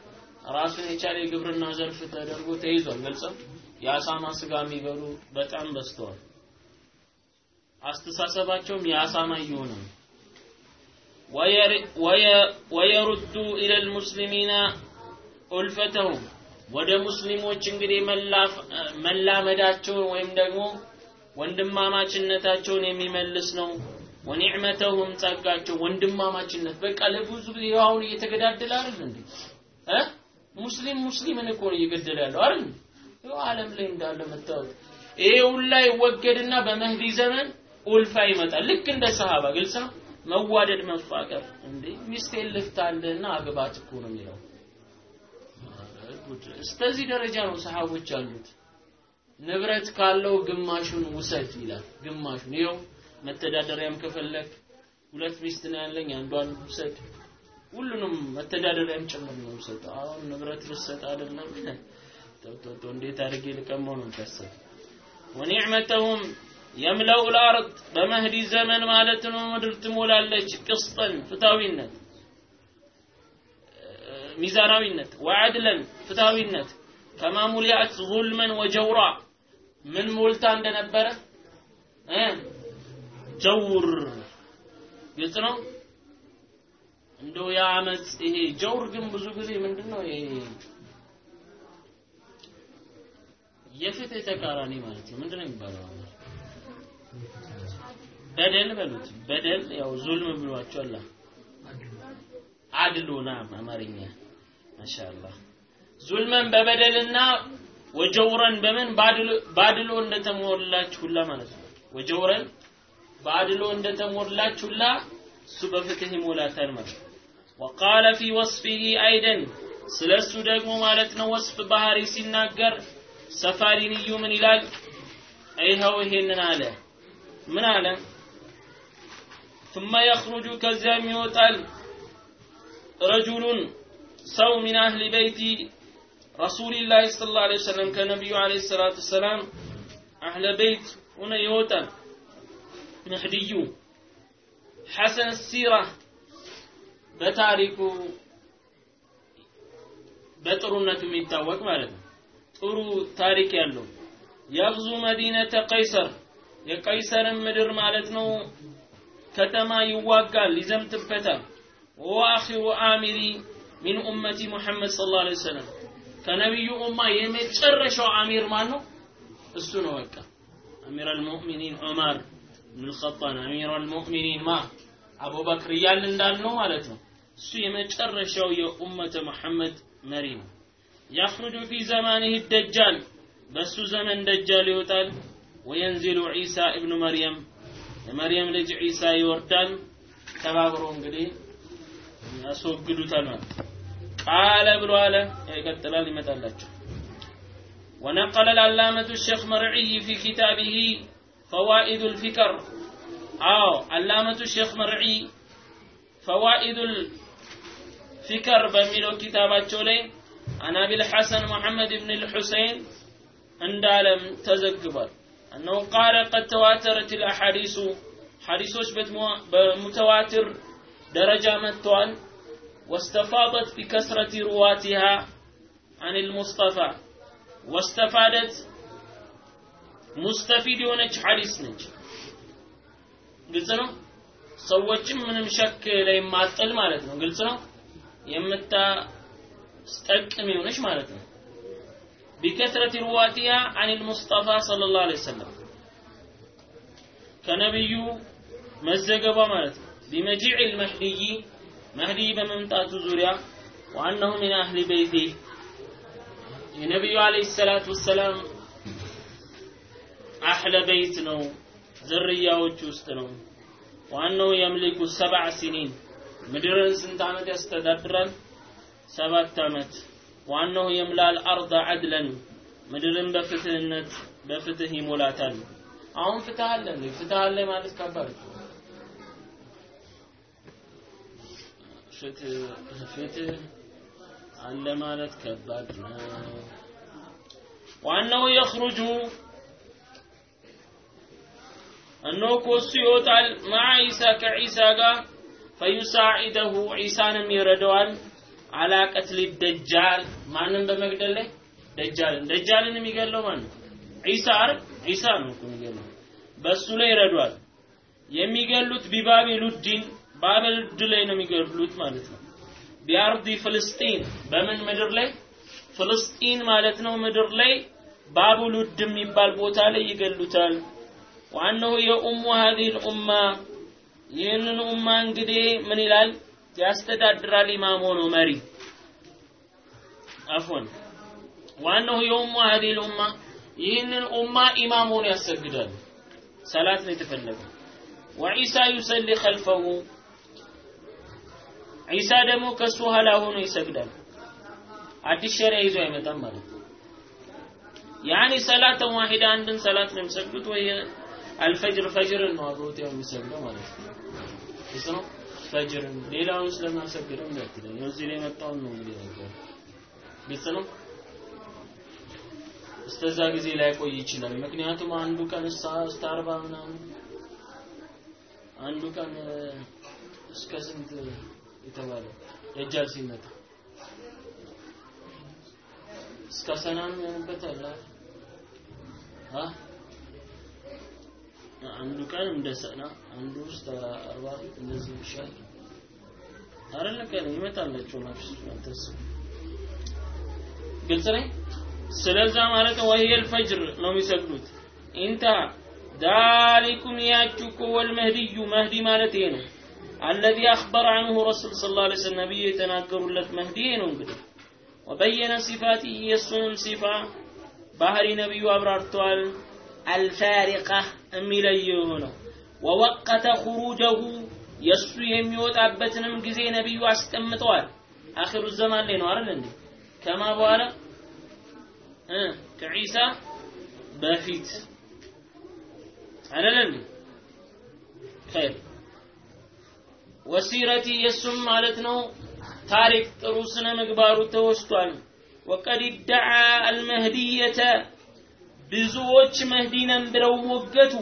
Speaker 2: ራሱን የቻለ የግብርና ዘርፍ ተደርጎ ተይዟል። ግልጽ ነው። የአሳማ ስጋ የሚበሉ በጣም በዝተዋል። አስተሳሰባቸውም የአሳማ እየሆነ ነው። ወየሩዱ ኢለል ሙስሊሚና ኡልፈተሁም ወደ ሙስሊሞች እንግዲህ መላመዳቸውን ወይም ደግሞ ወንድማማችነታቸውን የሚመልስ ነው። ወኒዕመተሁም ጸጋቸው ወንድማማችነት በቃ ለብዙ ጊዜ አሁን እየተገዳደለ አይደል እንዴ እ ሙስሊም ሙስሊምን እኮ ነው እየገደለ ያለው አይደል ይኸው ዓለም ላይ እንዳለ መታወቅ ይሄ ሁላ ይወገድና በመህዲ ዘመን ኡልፋ ይመጣል። ልክ እንደ ሰሃባ ግልጽ ነው። መዋደድ መፋቀር እንዴ ሚስቴን ልፍታልህና አግባት እኮ ነው የሚለው እስከዚህ ደረጃ ነው ሰሃቦች ያሉት። ንብረት ካለው ግማሹን ውሰድ ይላል። ግማሹን ይኸው መተዳደሪያም ከፈለክ ሁለት ሚስት ነው ያለኝ አንዷን ውሰድ። ሁሉንም መተዳደሪያም ጭምር ነው ውሰድ። አሁን ንብረት ልሰጥ አይደለም። ተውቶ እንዴት አድርጌ ልቀመው ነው ታሰብ ወኒዕመተሁም የምለው ልአርድ በመህዲ ዘመን ማለት ነው ምድር ትሞላለች። ቅስጥን ፍታዊነት ሚዛናዊነት ወዐድለን ፍትሃዊነት ከማ ሙሊአት ዙልመን ወጀውራ ምን ሞልታ እንደነበረ ጀውር ግልጽ ነው? እንደው የአመፅ ይሄ ጀውር ግን ብዙ ጊዜ ምንድነው ይሄ? የፍትህ ተቃራኒ ማለት ነው። ምንድነው የሚባለው? በደል በሉት። በደል ያው ዙልም ብሏቸዋል አድሎና አማርኛ። ማሻአላህ። ዙልመን በበደልና ወጀውረን በምን? ባድሎ እንደተሞላች ሁላ ማለት ነው። ወጀውረን ባድሎ እንደተሞላች ሁላ እሱ በፍትህ ይሞላታል ማለት ነው። ወቃለ ፊ ወስፊሂ አይደን ስለሱ ደግሞ ማለት ነው ወስፍ ባህሪ ሲናገር ሰፋሪንዩ ምን ይላል? ይኸው ይሄንን አለ። ምን አለ? ثم يخرج ከዚያም ይወጣል ረጁሉን ሰው ሚን አህሊ በይቲ ረሱሊላህ ሰለላሁ ዐለይሂ ወሰለም ከነቢዩ ዐለይሂ ሰላቱ ወሰላም አህለ በይት ሆነ ይወጣል። መህድዩ ሐሰን ሲራ በታሪኩ በጥሩነቱ የሚታወቅ ማለት ነው። ጥሩ ታሪክ ያለው የግዙ መዲነተ ቀይሰር የቀይሰርን ምድር ማለት ነው ከተማ ይዋጋል፣ ይዘምትበታል። ወአኺሩ አሚሪ ሚን ኡመቲ ሙሐመድ ሰለላሁ ዐለይሂ ወሰለም ከነቢዩ ኡማ የመጨረሻው አሚር ማን ነው? እሱ ነው። በቃ አሚር አልሙእሚኒን ዑመር ምን ኸጣን አሚረል ሙእሚኒን ማ አቡበክር እያል እንዳልነው ማለት ነው። እሱ የመጨረሻው የኡመተ መሐመድ መሪ ነው። ያኽሩጁ ፊ ዘማኒህ ደጃል በሱ ዘመን ደጃል ይወጣል። ወየንዚሉ ዒሳ ኢብኑ መርየም የመርየም ልጅ ዒሳ ይወርዳል። ተባብሮ እንግዲህ ያስወግዱታል ማለት ቃለ ብሎ አለ ይቀጥላል ይመጣላቸው። ወነቀለ አላመቱ ሼክ መርዕይ ፊ ኪታቢሂ فوائد الفكر. أو علامة الشيخ مرعي. فوائد الفكر بميلو كتابات لي عن أبي الحسن محمد بن الحسين عند عالم تزقبر أنه قال قد تواترت الأحاديث. حديثوش بمتواتر درجة متوان. واستفاضت بكثرة رواتها عن المصطفى. واستفادت ሙስተፊድ የሆነች ሐዲስ ነች። ግልጽ ነው። ሰዎችም ምንም ሸክ ላይ ማጠል ማለት ነው። ግልጽ ነው። የምታስጠቅም የሆነች ማለት ነው። ቢከትረት ሩዋቲያ አን ልሙስጠፋ ሰለላሁ ዐለይሂ ወሰለም ከነቢዩ መዘገቧ ማለት ነው። ቢመጂዕ ልመህድይ መህዲ በመምጣቱ ዙሪያ ዋናሁ ሚን አህሊ በይቴ የነቢዩ አለይሂ ሰላቱ ወሰላም አህለ በይት ነው፣ ዝርያዎች ውስጥ ነው። ዋናው የምሊኩ ሰብዓ ሲኒን ምድርን ስንት ዓመት ያስተዳድራል? ሰባት ዓመት። ዋናው የምላል አርض አድለን ምድርን በፍትህነት በፍትህ ይሞላታል። አሁን ፍትህ አለ እንዴ? ፍትህ አለ ማለት ከባድ ፍትህ አለ ማለት ከባድ ነው። ዋናው የኽሩጁ እነሆ ከሱ ይወጣል መዓ ዒሳ ከዒሳ ጋር ፈዩሳዒደሁ ዒሳንም ይረዳዋል አላ ቀትል ደጃል ማንም በመግደል ላይ ደጃልን ደጃልን የሚገለው ማን ነው? ዒሳ አይደል? ዒሳ ነው እኮ የሚገለው በሱ ላይ ይረዷል። የሚገሉት بباب لد باب لد ላይ ነው የሚገሉት ማለት ነው። بأرض فلسطين በምን ምድር ላይ ፍልስጢን ማለት ነው ምድር ላይ باب لد የሚባል ቦታ ላይ ይገሉታል። وأنه يؤم هذه الأمة። ይህንን ኡማ እንግዲህ ምን ይላል? ያስተዳድራል ኢማም ሆኖ መሪ። አፎን وأنه يؤم هذه الأمة። ይህንን ኡማ ኢማም ሆኖ ያሰግዳል። ሰላት ነው የተፈለገው። ወዒሳ ዩሰሊ ኸልፈሁ። ዒሳ ደግሞ ከሱ ኋላ ሆኖ ይሰግዳል። አዲስ ሸሪያ ይዞ አይመጣም ማለት ነው። ያኒ ሰላተን ዋሂዳ አንድን ሰላት ነው የሚሰግዱት ወይ አልፈጅር ፈጅርን ነው አብሮት ያው የሚሰግደው ማለት ነው። እሱ ነው? ፈጅርን። ሌላውን ስለማሰግደው እንዳትለኝ። ነው እዚህ ላይ የመጣውን ነው እንግዲህ ነገር። ግልጽ ነው? እስከዛ ጊዜ ላይ ቆይ ይችላል። ምክንያቱም አንዱ ቀን እስከ አርባ ምናምን አንዱ ቀን እስከ ስንት የተባለ ደጃል ሲመጣ እስከ ሰናም ይሆንበታል አ አንዱ ቀን እንደ ሰና አንዱ ውስጥ አርባ እንደዚህ ይሻል አይደለ ቀን ይመጣላችሁ ነፍስ አንተስ ግልጽ ነኝ ስለዛ ማለት ነው ወህየል ፈጅር ነው የሚሰግዱት ኢንታ ذلكم ያችሁ ወልመህዲዩ መህዲ ማለት ይሄ ነው الذي أخبر عنه رسول صلى الله عليه وسلم نبي የተናገሩለት መህዲ ነው እንግዲህ وبين صفاته የሱንም ሲፋ ባህሪ ነብዩ አብራርተዋል الفارقة የሚለየው ነው ووقت خروجه የሱ የሚወጣበትንም ጊዜ ነብዩ አስቀምጠዋል አኺሩ ዘማን ላይ ነው አይደል እንዴ ከማ በኋላ እ ከዒሳ በፊት አይደል እንዴ ኸይር ወሲረቲ የሱም ማለት ነው ታሪክ ጥሩ ስነ ምግባሩ ተወስቷል ወቀድ ይደዓ አልመህዲየተ ብዙዎች መህዲ ነን ብለው ሞገቱ።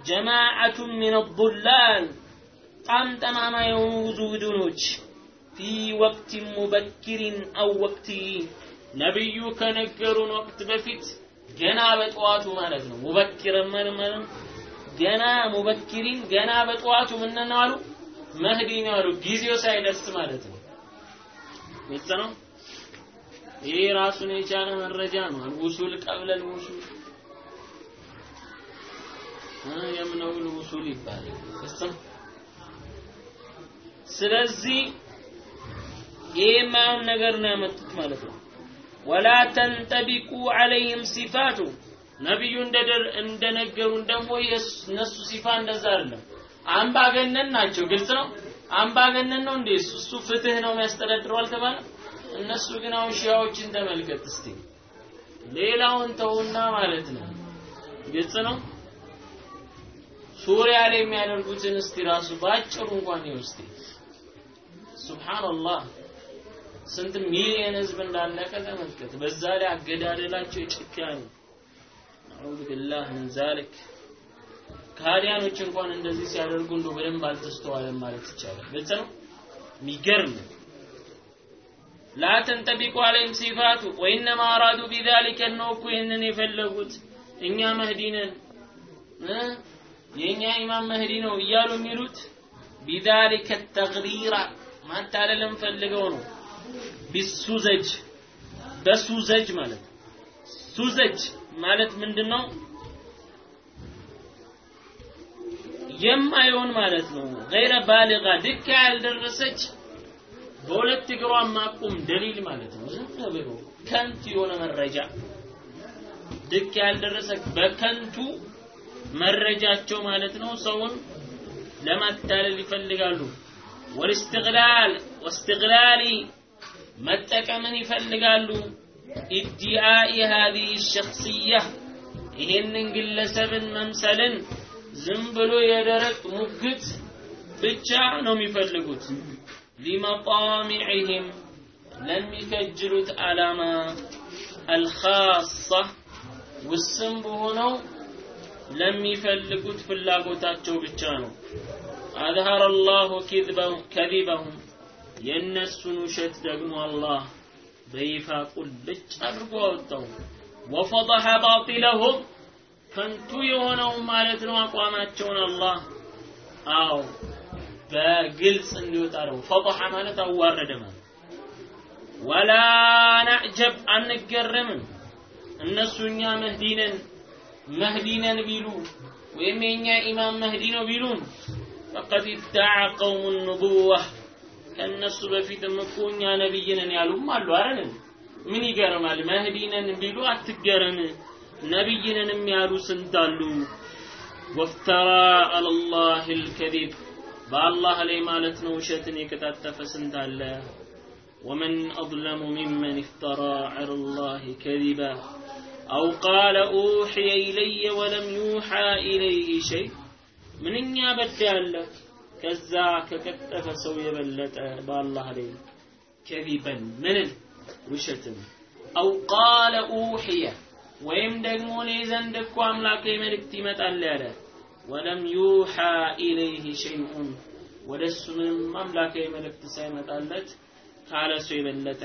Speaker 2: ጀማዓቱ ምን ዱላል በጣም ጠማማ የሆኑ ብዙ ቡድኖች። ፊ ወቅት ሙበኪሪን አው ወቅት ነቢዩ ከነገሩን ወቅት በፊት ገና በጠዋቱ ማለት ነው። ሙበኪርን ማለት ገና ሙበኪሪን ገና በጠዋቱ ምን ነው አሉ? መህዲ አሉ። ጊዜው ሳይደርስ ማለት ነው። ነው ይህ ራሱን የቻለ መረጃ ነው። አልውሱል ቀብለል ውሱል የምነውል ውሱል ይባላል። ስለዚህ ይህ የማይሆን ነገር ነው ያመጡት ማለት ነው። ወላ ተንጠቢቁ አለይህም ሲፋቱ ነቢዩ እንደነገሩን ደግሞ እነሱ ሲፋ እንደዛ አይደለም። አምባገነን ናቸው። ግልጽ ነው? አምባገነን ነው እንዴ? እሱ ፍትህ ነው የሚያስተዳድረው አልተባለ እነሱ ግን አሁን ሺያዎችን ተመልከት እስቲ። ሌላውን ተውና ማለት ነው። ግልጽ ነው? ሱሪያ ላይ የሚያደርጉትን እስቲ ራሱ ባጭሩ እንኳን ይወስቲ ሱብሃንአላህ! ስንት ሚሊየን ህዝብ እንዳለቀ ተመልከት። በዛ ላይ አገዳደላቸው የጭካኔ። አዑዙ ቢላህ ምን ዛሊክ። ካዲያኖች እንኳን እንደዚህ ሲያደርጉ እንደው በደንብ አልተስተዋለም ማለት ይቻላል። ግልጽ ነው? የሚገርም ላ ተንጠቢቁ አለይም ሲፋቱ ወኢነማ አራዱ ቢዛሊከ ነው እኮ ይህንን የፈለጉት እኛ መህዲ ነን የእኛ ኢማም መህዲ ነው እያሉ የሚሉት ቢዛሊከ ተግሪራ ማታለልን ፈልገው ነው ቢሱዘጅ በሱዘጅ ማለት ሱዘጅ ማለት ምንድን ነው ማለት ነው ገይረ ባሊጋ ልክ ያልደረሰች በሁለት እግሯ ማቁም ደሊል ማለት ነው። ዝም ብሎ ከንቱ የሆነ መረጃ። ልክ ያልደረሰ በከንቱ መረጃቸው ማለት ነው። ሰውን ለማታለል ይፈልጋሉ። ወልስትግላል ወስትግላሊ መጠቀምን ይፈልጋሉ። ኢድዓኢ ሃዚህ ሸክስያ ይሄንን ግለሰብን መምሰልን ዝም ብሎ የደረቅ ሙግት ብቻ ነው የሚፈልጉት ሊመጣሚዕህም ለሚከጅሉት ዓላማ አልኻሳ ውስን በሆነው ለሚፈልጉት ፍላጎታቸው ብቻ ነው። አዝሀረ አላሁ ከዚበሁም የእነሱን ውሸት ደግሞ አላህ በይፋ ቁልጭ አድርጎ አወጣው። ወፈضሐ ባጢለሁም። ከንቱ የሆነው ማለት ነው አቋማቸውን አላህ። አዎ በግልጽ እንዲወጣ ነው። ፈضሐ ማለት አዋረደ ማለት ወላ ነዕጀብ አንገረምም። እነሱ እኛ መህዲነን መህዲነን ቢሉ ወይም የእኛ ኢማም መህዲ ነው ቢሉን ፈቀድ ኢድዓ ቀውሙ ኑቡዋ ከእነሱ በፊትም እኮ እኛ ነቢይ ነን ያሉም አሉ አይደል? ምን ይገርማል? መህዲ ነን ቢሉ አትገረም። ነቢይ ነን የሚያሉ ስንት አሉ። ወፍተራ አለላህ ልከዚብ በአላህ ላይ ማለት ነው ውሸትን የቀጣጠፈ ስንት አለ። ወመን አظለሙ ሚመን እፍተራ ዐላ ላህ ከዚባ አው ቃለ ኡሕየ ኢለየ ወለም ዩሓ ኢለይህ ሸይ ምንኛ በዳለ ከዛ ከቀጠፈ ሰው የበለጠ በአላህ ላይ ከዚበን ምንን? ውሸትን። አው ቃለ ኡሕየ ወይም ደግሞ እኔ ዘንድ እኮ አምላካዊ መልእክት ይመጣል ያለ ወለም ዩሓ ኢለይህ ሸይኡን ወደ እሱ ምንም አምላካዊ መልእክት ሳይመጣለት ካለ ሰው የበለጠ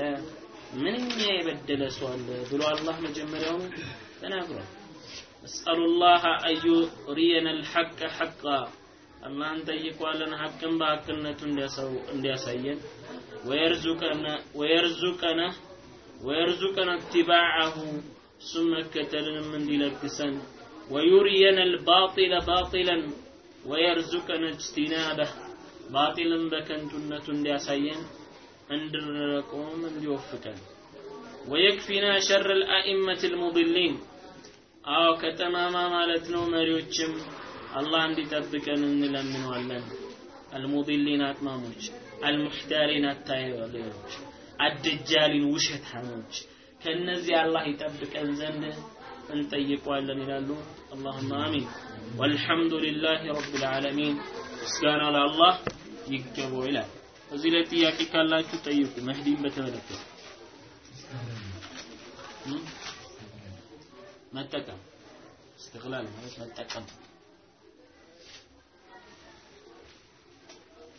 Speaker 2: ምንኛ የበደለ ሰው አለ ብሎ አላህ መጀመሪያውን ተናግሯል። ነስአሉላህ አን ዩሪየነ አልሐቀ ሐቃ አላህን ጠይቋለን ሐቅን በሐቅነቱ እንዲያሳየን ወየርዙቀነ ወየርዙቀነ እትባዐሁ እሱም መከተልንም እንዲለግሰን ويرينا الباطل باطلا ويرزقنا اجتنابه. باطلا بكنتنة لأسيا أندرقوم ليوفكا ويكفينا شر الأئمة المضلين. أو كتماما مالتنا مريوتشم. الله عندي تبكن نلمن ولن المضلين أتماموش المحتارين التايباليوش الدجالين وشت حموش كالنزي الله يتبكن زنده. እንጠይቀዋለን ይላሉ። አላሁማ አሚን። ወልሐምዱ ሊላህ ረብል ዓለሚን ምስጋና ለአላህ ይገባው ይላል። እዚህ ላይ ጥያቄ ካላችሁ ጠይቁ። መህዲን በተመለከተ መጠቀም እስትቅላል ማለት መጠቀም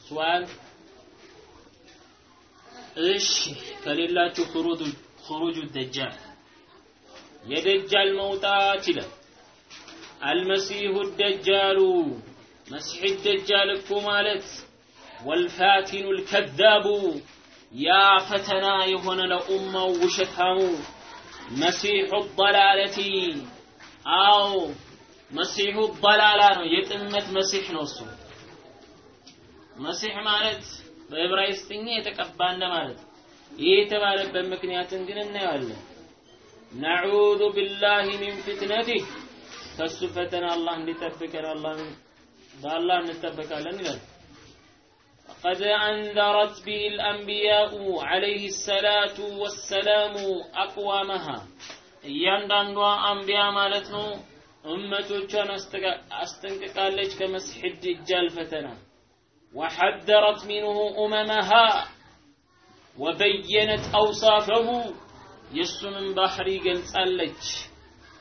Speaker 2: ሱዋል እሺ ከሌላችሁ خروج خروج الدجال የደጃል መውጣት ይላል። አልመሲሁ ደጃሉ መሲሕ ደጃል እኮ ማለት ወልፋቲኑ ልከዛቡ ያ ፈተና የሆነ ለኡማው ውሸታሙ መሲሑ ضላለቲ አዎ መሲሑ ضላላ ነው የጥመት መሲሕ ነው እሱ። መሲሕ ማለት በዕብራይስጥኛ የተቀባ እንደማለት ይህ የተባለበት ምክንያትን ግን እናየዋለን። ነዑዙ ቢላሂ ሚን ፊትነቲህ ከሱ ፈተና አላህ እንዲጠብቀን አላህ በአላህ እንጠበቃለን ይላል قد أنذرت به الأنبياء عليه الصلاة والسلام أقوامها እያንዳንዷ አንቢያ ማለት ነው እመቶቿን አስጠንቅቃለች ከመስሕ ደጃል ፈተና وحذرت منه أممها وبينت أوصافه يسو من بحري قنطلج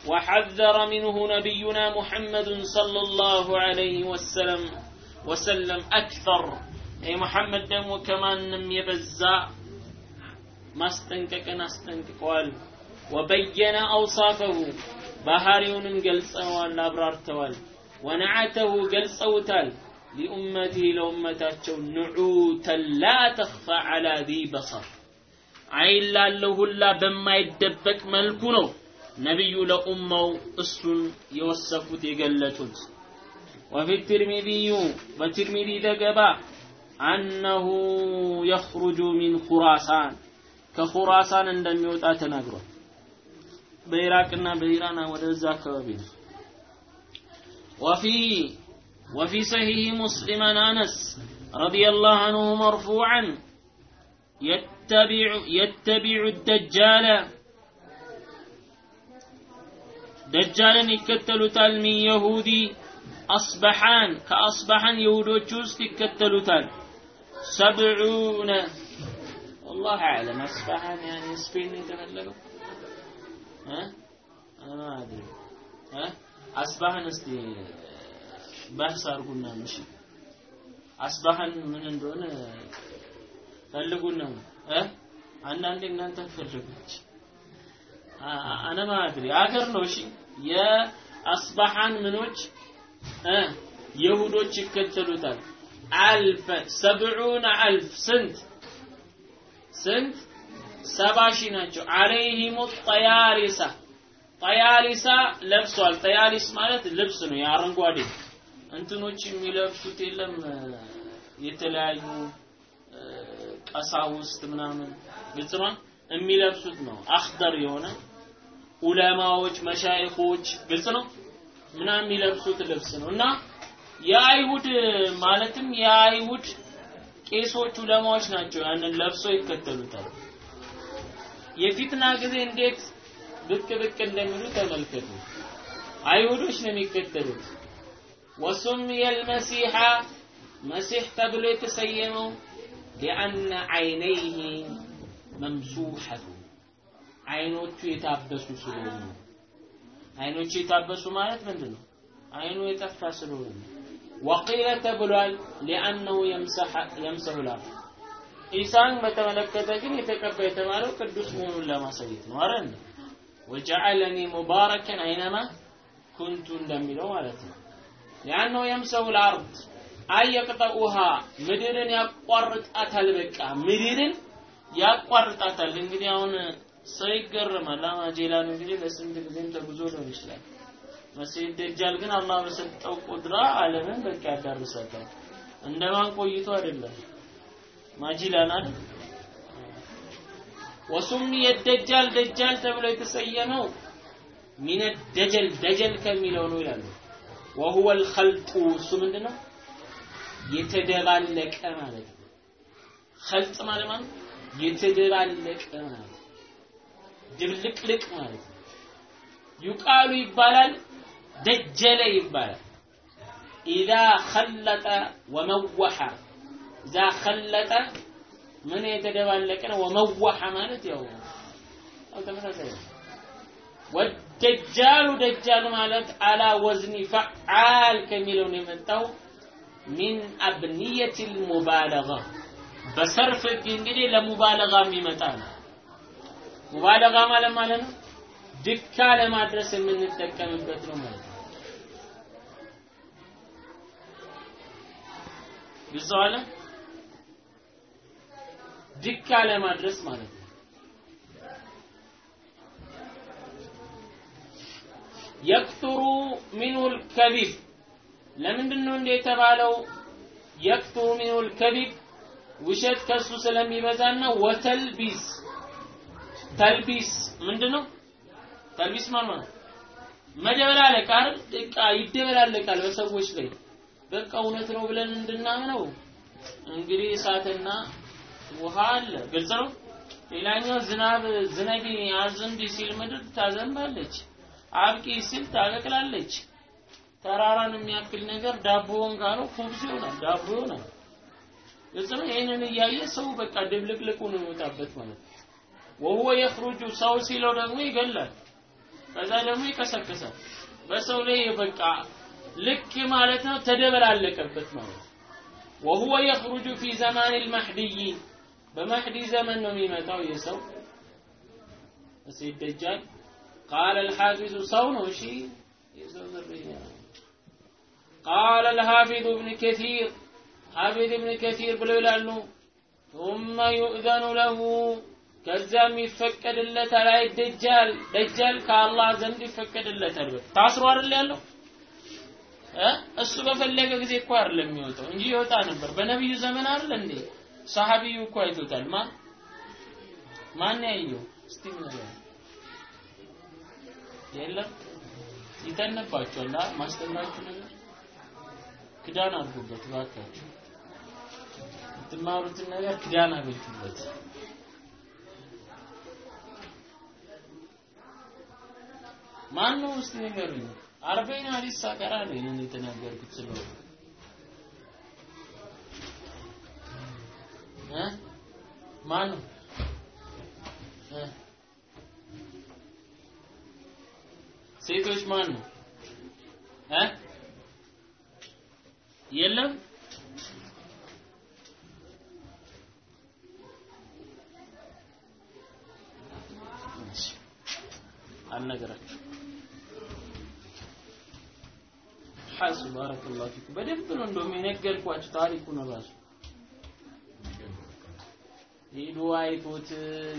Speaker 2: وحذر منه نبينا محمد صلى الله عليه وسلم وسلم أكثر. أي محمد دم وكمان لم يبزع ما استنكك أنا استنكك. وال وبين أوصافه. بحريون قلص أوال لابرار توال ونعته قلص أوتال لأمته لأمته نعوتا لا تخفى على ذي بصر. አይን ላለው ሁላ በማይደበቅ መልኩ ነው ነቢዩ ለኡማው እሱን የወሰፉት የገለጡት! ወፊ ትርሚዚዩ በትርሚዚ ዘገባ አነሁ የኽሩጁ ሚን ኹራሳን ከኹራሳን እንደሚወጣ ተናግሯል። በኢራቅና በኢራን ወደዛ አካባቢ ነው። ወፊ ወፊ ሰሂህ ሙስሊም አን አነስ ረዲየላሁ አንሁ መርፉዓን የት يتبع, يتبع الدجال. دجالا يكتلتال من يهودي. أصبحان كأصبحان يهودوتشوس تكتلتال سبعون. والله أعلم أصبحان يعني سبين يتفلقوا ها؟ أنا ما أدري. ها؟ أصبحان استي بحث قلنا مشي. أصبحان من عندنا. فلقونا አንዳንዴ እናንተ ፈልጉች አነ ማድሪ አገር ነው። እሺ። የአስባሃን ምኖች የሁዶች ይከተሉታል። አልፈ ሰብዑነ አልፍ። ስንት? ስንት? ሰባ ሺህ ናቸው። አለይሂሙ ጠያሪሳ። ጠያሊሳ ለብሷል። ጠያሊስ ማለት ልብስ ነው። የአረንጓዴ እንትኖች የሚለብሱት የለም። የተለያዩ ቀሳውስት ምናምን ግልጽ የሚለብሱት ነው። አክደር የሆነ ኡለማዎች መሻይኾች ግልጽ ነው? ምናምን የሚለብሱት ልብስ ነው። እና የአይሁድ ማለትም የአይሁድ ቄሶች ዑለማዎች ናቸው ያንን ለብሰው ይከተሉታል። የፊትና ጊዜ እንዴት ብቅ ብቅ እንደሚሉ ተመልከቱ። አይሁዶች ነው የሚከተሉት። ወሱምየ ልመሲሐ መሲሕ ተብሎ የተሰየመው ሊአነ አይነይህ መምሱሐቱ አይኖቹ የታበሱ ስለሆኑ አይኖቹ የታበሱ ማለት ምንድን ነው አይኑ የጠፋ ስለሆነ ወቂለ ተብሏል ሊአነሁ የምሰሁ ላፍ ኢሳን በተመለከተ ግን የተቀባ የተባለው ቅዱስ መሆኑን ለማሳየት ነው። አረ ወጀዐለኒ ሙባረከን አይነማ ኩንቱ እንደሚለው ማለት ነው። ሊአነሁ ልአርድ አይ የቅጠኡሃ ምድርን ያቋርጣታል በቃ። ምድርን ያቋርጣታል። እንግዲህ አሁን ሰው ይገረማል። አማጄላን እንግዲህ ለስንት ጊዜም ተጉዞ ሊሆን ይችላል። መሲህ ደጃል ግን አላህ በሰጠው ቁድራ ዓለምን በቃ ያዳርሳታል። እንደማን ቆይቶ አይደለም። ማጂላን አይደል ወሱምየ ደጃል ደጃል ተብሎ የተሰየመው ሚነ ደጀል ደጀል ከሚለው ነው ይላሉ። ወሁወ ልኸልጡ እሱ ምንድን ነው የተደባለቀ ማለት ነው። ኸልጥ ማለት ማለት የተደባለቀ ማለት ድብልቅልቅ ማለት ነው። ዩቃሉ ይባላል ደጀለ ይባላል። ኢዛ ኸለጠ ወመወሐ። ኢዛ ኸለጠ ምን የተደባለቀ ነው? ወመወሐ ማለት ያው ተመሳሳይ ወደጃሉ ደጃል ማለት አላ ወዝኒ ፈዓል ከሚለው ነው የመጣው ሚን አብንየት ልሙባለጋ በሰርፍ እንግዲህ ለሙባለጋ የሚመጣ ነው ሙባለጋ ማለት ማለት ነው ድካ ለማድረስ የምንጠቀምበት ነው ማለት ነው ግልጸዋለ ድካ ለማድረስ ማለት ነው የክቱሩ ሚንሁ ልከቢብ ለምንድን ነው እንደ የተባለው የክቱሩ ሚንሁ ልከቢብ ውሸት ከሱ ስለሚበዛና ወተልቢስ ተልቢስ ምንድነው? ተልቢስ ማለት? ነው መደበላለቅ አይደል? በቃ ይደበላለቃል በሰዎች ላይ። በቃ እውነት ነው ብለን እንድናምነው። እንግዲህ እሳትና ውሃ አለ። ግልጽ ነው? ሌላኛው ዝናብ ዝነቢ አዝንቢ ሲል ምድር ታዘንባለች። አብቂ ሲል ታበቅላለች ተራራን የሚያክል ነገር ዳቦውን ካለው ኹብዝ ይሆናል፣ ዳቦ ይሆናል። ግልጽ ነው። ይህንን እያየ ሰው በቃ ድብልቅልቁ ነው የሚወጣበት ማለት ነው። ወሁወ የኽሩጁ ሰው ሲለው ደግሞ ይገላል፣ ከዛ ደግሞ ይቀሰቅሳል። በሰው ላይ በቃ ልክ ማለት ነው ተደበላለቀበት ማለት ነው። ወሁወ የኽሩጁ ፊ ዘማን ልመሕድይን በመሕዲ ዘመን ነው የሚመጣው ይህ ሰው እሲ ደጃል ቃለ ልሓፊዙ ሰው ነው እሺ የሰው ዝርያ ቃለ الحافظ ابن كثير حافظ ابن كثير ብለው ይላሉ ثم يؤذن له ከዛም ይፈቀድለታል አይ ደጃል ደጃል ከአላህ ዘንድ ይፈቀድለታል ታስሮ አይደል ያለው እሱ በፈለገ ጊዜ እኮ አይደለም የሚወጣው እንጂ ይወጣ ነበር በነብዩ ዘመን አይደል እንዴ ሰሃቢዩ እኮ አይቶታል ማን ማን ያየው እስቲ ነገር የለም ይተነባችኋል ማስተምራችሁ ነገር ክዳን አድርጉበት እባካችሁ። የምትማሩትን ነገር ክዳን አበጁበት ማን ነው እስቲ ንገሩኝ? አርበኛ ሐዲስ ሳቀራ ነው ይሄንን የተናገርኩት ስለሆነ። ማን ሴቶች ማን ነው የለም? አልነገራችሁ ሐሱ ባረከላሁ ፊኩ በደንብ ነው እንደውም የነገርኳችሁ ታሪኩን ራሱ። ሄዶ አይቶት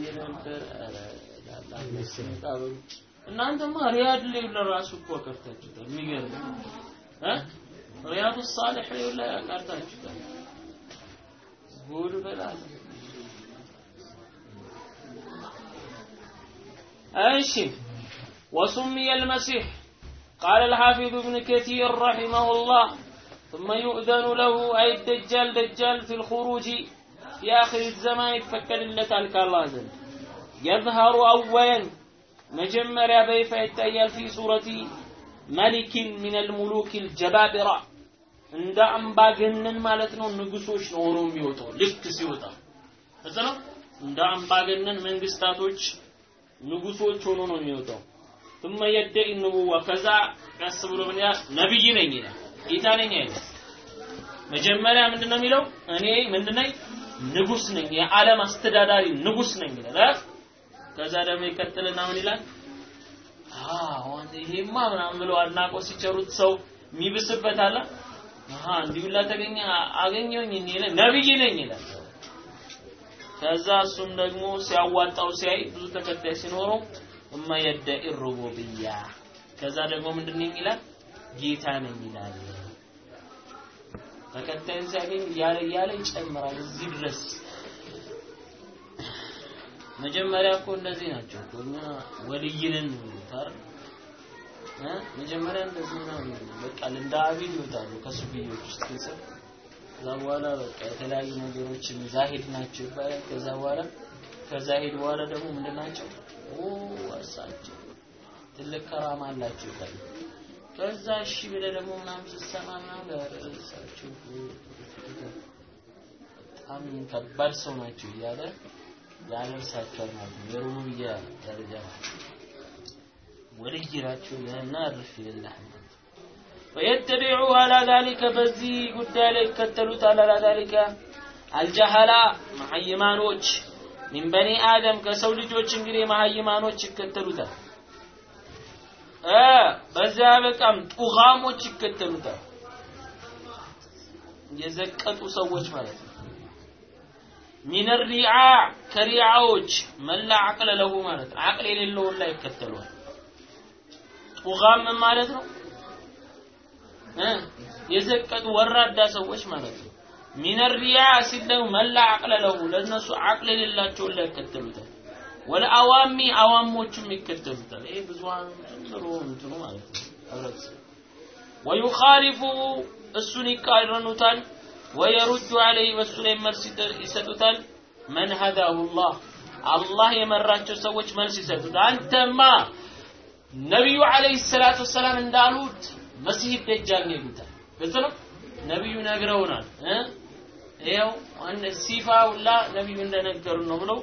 Speaker 2: የነበር እናንተማ ሪያድ ላይ ለራሱ እኮ ቀርታችሁታል የሚገርም رياض الصالحين ولا kardeşler. Vur bela. أيش وسمي المسيح قال الحافظ ابن كثير رحمه الله ثم يؤذن له أي الدجال دجال في الخروج في آخر الزمان يتفكر الله كالله زل يظهر أولا مجمر بيفا في صورة ملك من الملوك الجبابرة እንደ አምባገነን ማለት ነው ንጉሶች ነው ሆኖ የሚወጣው ልክ ሲወጣ እዛ ነው እንደ አምባገነን መንግስታቶች ንጉሶች ሆኖ ነው የሚወጣው ثم يدعي النبوة ከዛ ቀስ ብሎ ምን ይላል ነብይ ነኝ ይላል ጌታ ነኝ አይደል መጀመሪያ ምንድነው የሚለው እኔ ምንድነኝ ንጉስ ነኝ የዓለም አስተዳዳሪ ንጉስ ነኝ ይላል ከዛ ደግሞ ይቀጥልና ምን ይላል አዎ ይሄማ ምናምን ብለው አድናቆት ሲቸሩት ሰው የሚብስበት አለ አሃ እንዲሁ ላተገኘ አገኘውኝ ይላል ነብይ ነኝ ይላል። ከዛ እሱም ደግሞ ሲያዋጣው ሲያይ ብዙ ተከታይ ሲኖረው እማ የደኢ ሩቡብያ ከዛ ደግሞ ምንድን ነው ይላል? ጌታ ነኝ ይላል። ተከታይን ሲያገኝ እያለ እያለ ይጨምራል እዚህ ድረስ። መጀመሪያ እኮ እንደዚህ ናቸው እኛ ወልይንን ታር መጀመሪያ እንደዚህ ነው በቃ እንደ አቢድ ይወጣሉ ከሱፊዮች ውስጥ ግልጽ ከዛ በኋላ በቃ የተለያዩ ነገሮችን ዛሂድ ናቸው ይባላል። ከዛ በኋላ ከዛሂድ በኋላ ደግሞ ምንድን ናቸው? እሳቸው ትልቅ ከራማ አላቸው ይባላል። ከዛ እሺ ብለህ ደግሞ ምናምን ስትሰማ ምናምን በጣም ከባድ ሰው ናቸው እያለ ያደርሳቸዋል ማለት ነው። የሩቡብያ ደረጃ ወልይ ወልጅ ይላችሁልህና እርፍ ይልላህ ወየተቢዑ አላ በዚህ ጉዳይ ላይ ይከተሉታል አላ ዛሊከ አልጀሃላ መሐይማኖች። ሚን በኒ አደም ከሰው ልጆች እንግዲህ መሐይማኖች ይከተሉታል። በዚያ በቃም ጡሃሞች ይከተሉታል። የዘቀጡ ሰዎች ማለት ነው። ሚን ሪዓ ከሪዓዎች መላ አቅለ ለሁ ማለት አቅል የሌለውን ላይ ይከተሏል። ጡጋም ማለት ነው? የዘቀጡ ወራዳ ሰዎች ማለት ነው። ሚን ሪያ ሲል ደግሞ መላ አቅለ ለሁ ለእነሱ አቅል የሌላቸውን ላይ ይከተሉታል። አዋሞቹም ይከተሉታል። ይሄ ብዙሃን ጥሩ እንትኑ ማለት ነው። ህብረተሰብ። ወዩኻሊፉ እሱን ይቃረኑታል። ወየሩዱ አለይ በሱ ላይ መልስ ይሰጡታል። መን ሀዳሁ ላህ አላህ የመራቸው ሰዎች መልስ ይሰጡታል። አንተማ ነቢዩ አለይሂ ሰላቱ ወሰላም እንዳሉት መሲህ ደጃል ነው ይሉታል። ግልጽ ነው? ነቢዩ ነግረውናል። ይኸው ሲፋ ሁላ ነቢዩ እንደነገሩ ነው ብለው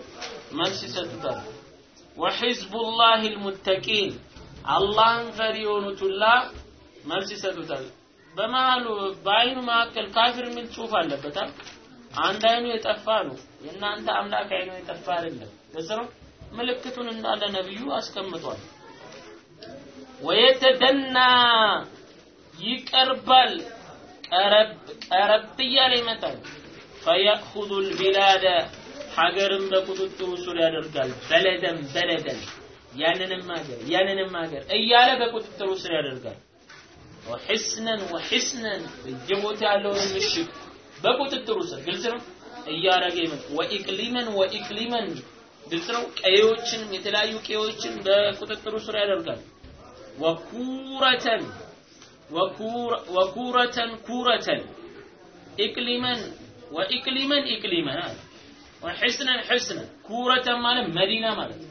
Speaker 2: መልስ ይሰጡታል። ወሒዝቡላህ ልሙተቂን አላህን ፈሪ የሆኑት ሁላ መልስ ይሰጡታል። በመሀሉ በአይኑ መካከል ካፊር የሚል ጽሁፍ አለበታል አንድ አይኑ የጠፋ ነው። የእናንተ አምላክ አይኑ የጠፋ አይደለም። ግልጽ ነው? ምልክቱን እንዳለ ነቢዩ አስቀምጧል ወየተደና ይቀርባል። ቀረብ ቀረብ እያለ ይመጣል። ፈየእኹዙ ልቢላደ ሀገርን በቁጥጥሩ ስር ያደርጋል። በለደን በለደን ያንንም ሀገር ያንንም ሀገር እያለ በቁጥጥሩ ስር ያደርጋል። ወሕስነን ወሕስነን በየቦታ ያለውን ምሽግ በቁጥጥሩ ስር ግልጽ ነው። እያረገ ይመጣ ወኢቅሊመን ወኢቅሊመን ግልጽ ነው። ቀዬዎችን የተለያዩ ቀዬዎችን በቁጥጥሩ ስር ያደርጋል ወኩረተን ወኩረተን ኩረተን ኢቅሊመን ወኢቅሊመን ኢቅሊመን አለ ወሕስነን ሕስነን ኩረተን ማለት መዲና ማለት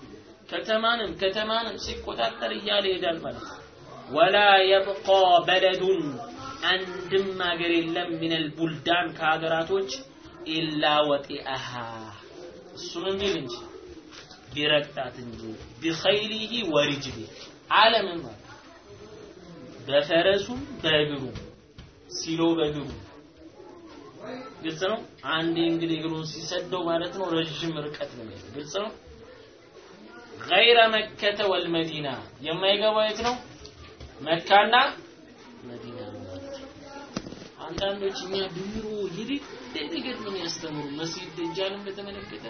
Speaker 2: ከተማንም ከተማንም ሲቆጣጠር እያለ ይሄዳል ማለት ወላ የብቃ በለዱን አንድም ሀገር የለም ሚነል ቡልዳን ከሀገራቶች ኢላ ወጢአሃ እሱንም ቢል እንጂ ቢረግጣት እንጂ ቢኸይሊሂ ወሪጅሊ ማለት በፈረሱም በእግሩ ሲሎ በእግሩ ግልጽ ነው። አንዴ እንግዲህ እግሩን ሲሰደው ማለት ነው ረዥም ርቀት ነው የሚሄደው። ግልጽ ነው። ገይረ መከተ ወልመዲና የማይገባው የት ነው? መካና መዲና ነው አንዳንዶች እኛ ድሮ ይልቅ ነገር ነው የሚያስተምሩ መስጊድ ደጃልን በተመለከተ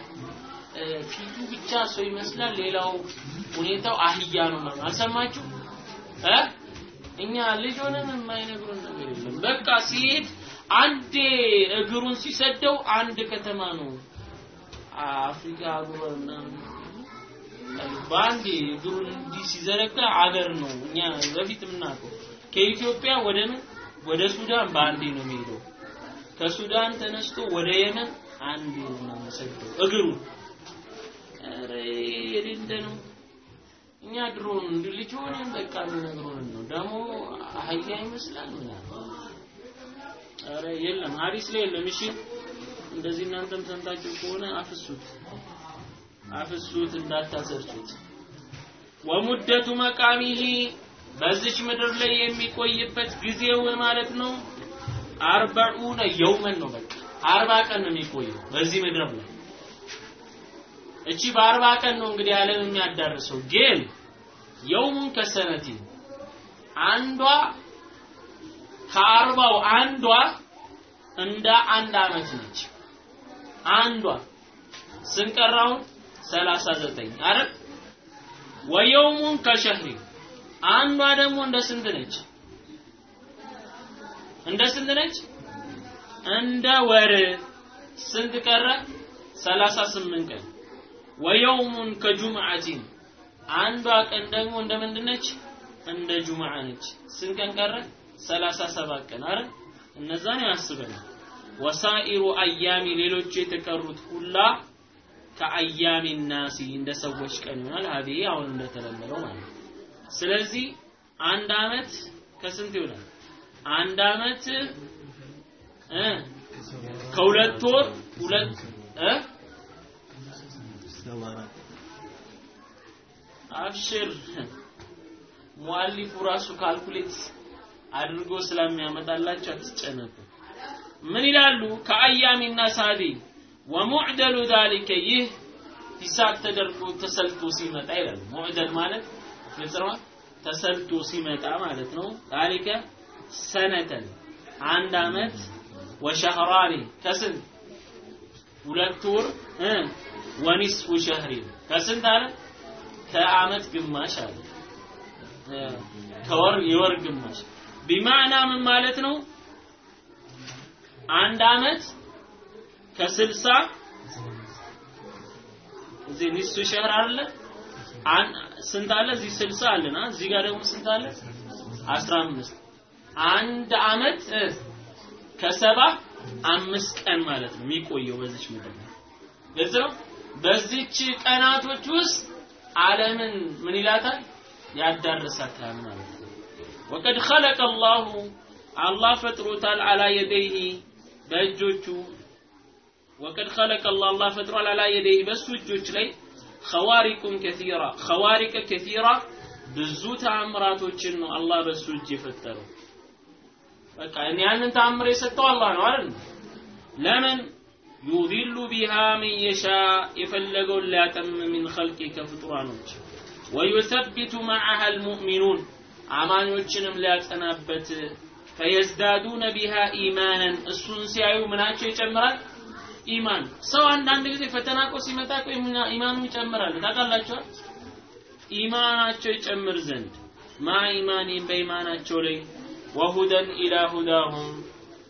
Speaker 2: ፊቱ ብቻ ሰው ይመስላል፣ ሌላው ሁኔታው አህያ ነው ማለት አልሰማችሁ እ እኛ ልጅ ሆነን የማይነግሩን ነገር የለም። በቃ ሲሄድ አንዴ እግሩን ሲሰደው አንድ ከተማ ነው አፍሪካ ምናምን በአንዴ እግሩን እንዲህ ሲዘረጋ አገር ነው። እኛ በፊት የምናውቀው ከኢትዮጵያ ወደ ምን ወደ ሱዳን በአንዴ ነው የሚሄደው። ከሱዳን ተነስቶ ወደ የመን አንዴ ነው የሚሰደው እግሩ። ኧረ የሌለ ነው። እኛ ድሮ እንዲህ ልጅ ሆነን በቃ የሚነግሩን ነው። ደግሞ አህያ ይመስላል ምናምን ኧረ የለም ሐዲስ ላይ የለም። እሺ እንደዚህ እናንተም ሰምታችሁ ከሆነ አፍሱት አፍሱት እንዳታሰርጹት። ወሙደቱ መቃሚሂ በዚች ምድር ላይ የሚቆይበት ጊዜው ማለት ነው አርበዑነ የውመን ነው። በቃ አርባ ቀን ነው የሚቆየው በዚህ ምድር ላይ። እቺ በአርባ ቀን ነው እንግዲህ ዓለም የሚያዳርሰው። ግን የውሙን ከሰነቲ አንዷ ከአርባው አንዷ እንደ አንድ አመት ነች። አንዷ ሰላሳ ዘጠኝ አይደል? ወየውሙን ከሸህሪ አንዷ ደግሞ እንደ ስንት ነች? እንደ ስንት ነች? እንደ ወር ስንት ቀረ? ሰላሳ ስምንት ቀን። ወየውሙን ከጁምዓቲን አንዷ ቀን ደግሞ እንደ ነች? እንደ ጁምዓ ነች። ስንት ቀን ቀረ? ሰላሳ ሰባት ቀን አይደል? እነዛን ያስበናል። ወሳኢሩ አያሚ ሌሎቹ የተቀሩት ሁላ ከአያሚ ናሲ እንደ ሰዎች ቀን ይሆናል። ሀዲ አሁን እንደተለመደው ማለት ነው። ስለዚህ አንድ አመት ከስንት ይሆናል? አንድ አመት ከሁለት ወር ሁለት እ አብሽር ሙአሊፉ ራሱ ካልኩሌት አድርጎ ስለሚያመጣላቸው አትጨነቁ። ምን ይላሉ? ከአያሚና ሳቢ ወሙዕደሉ ዛሊከ ይህ ሂሳብ ተደርጎ ተሰልቶ ሲመጣ ይላሉ። ሙዕደል ማለት ግልጽ ነው። ተሰልቶ ሲመጣ ማለት ነው። ዛሊከ ሰነተን አንድ አመት ወሸህራኒ ከስንት ሁለት ወር ወኒስፉ ሸህሪ ከስንት አለ ከአመት ግማሽ አለ ከወር የወር ግማሽ ቢማዕና ምን ማለት ነው? አንድ አመት ከስልሳ እዚህ ኒሱ ሸህር አለ ስንት አለ? እዚህ ስልሳ አለና እዚህ ጋር ደግሞ ስንት አለ? አስራ አምስት አንድ አመት ከሰባ አምስት ቀን ማለት ነው የሚቆየው በዚች ምድር ነው። በዚች ቀናቶች ውስጥ ዓለምን ምን ይላታል? ያዳርሳታል ማለት ነው። ወቀድ ኸለቀ አላሁ አላህ ፈጥሮታል አላ የደይሂ በእጆቹ ወቀድ ኸለቀ አላህ አላህ ፈጥሯል አላ የደይሂ በሱ እጆች ላይ ኸዋሪቁን ከቲራ ኸዋሪቀ ከቲራ ብዙ ተአምራቶችን ነው አላህ በሱ እጅ የፈጠረው። በቃ ያንን ተአምር የሰጠው አላህ ነው አይደል? ለምን ዩዲሉ ቢሃ መን የሻ የፈለገውን ሊያጠም ሚን ኸልቂ ከፍጡራኖች። ወዩሰቢቱ መዓሃ አልሙእሚኑን አማኞችንም ሊያጸናበት። ፈየዝዳዱነ ቢሃ ኢማናን እሱን ሲያዩ ምናቸው ይጨምራል? ኢማን። ሰው አንዳንድ ጊዜ ፈተና እኮ ሲመጣ እኮ ኢማኑ ይጨምራል። ታውቃላችኋል ኢማናቸው ይጨምር ዘንድ። ማ ኢማኒን በኢማናቸው ላይ? ወሁደን ኢላ ሁዳሁም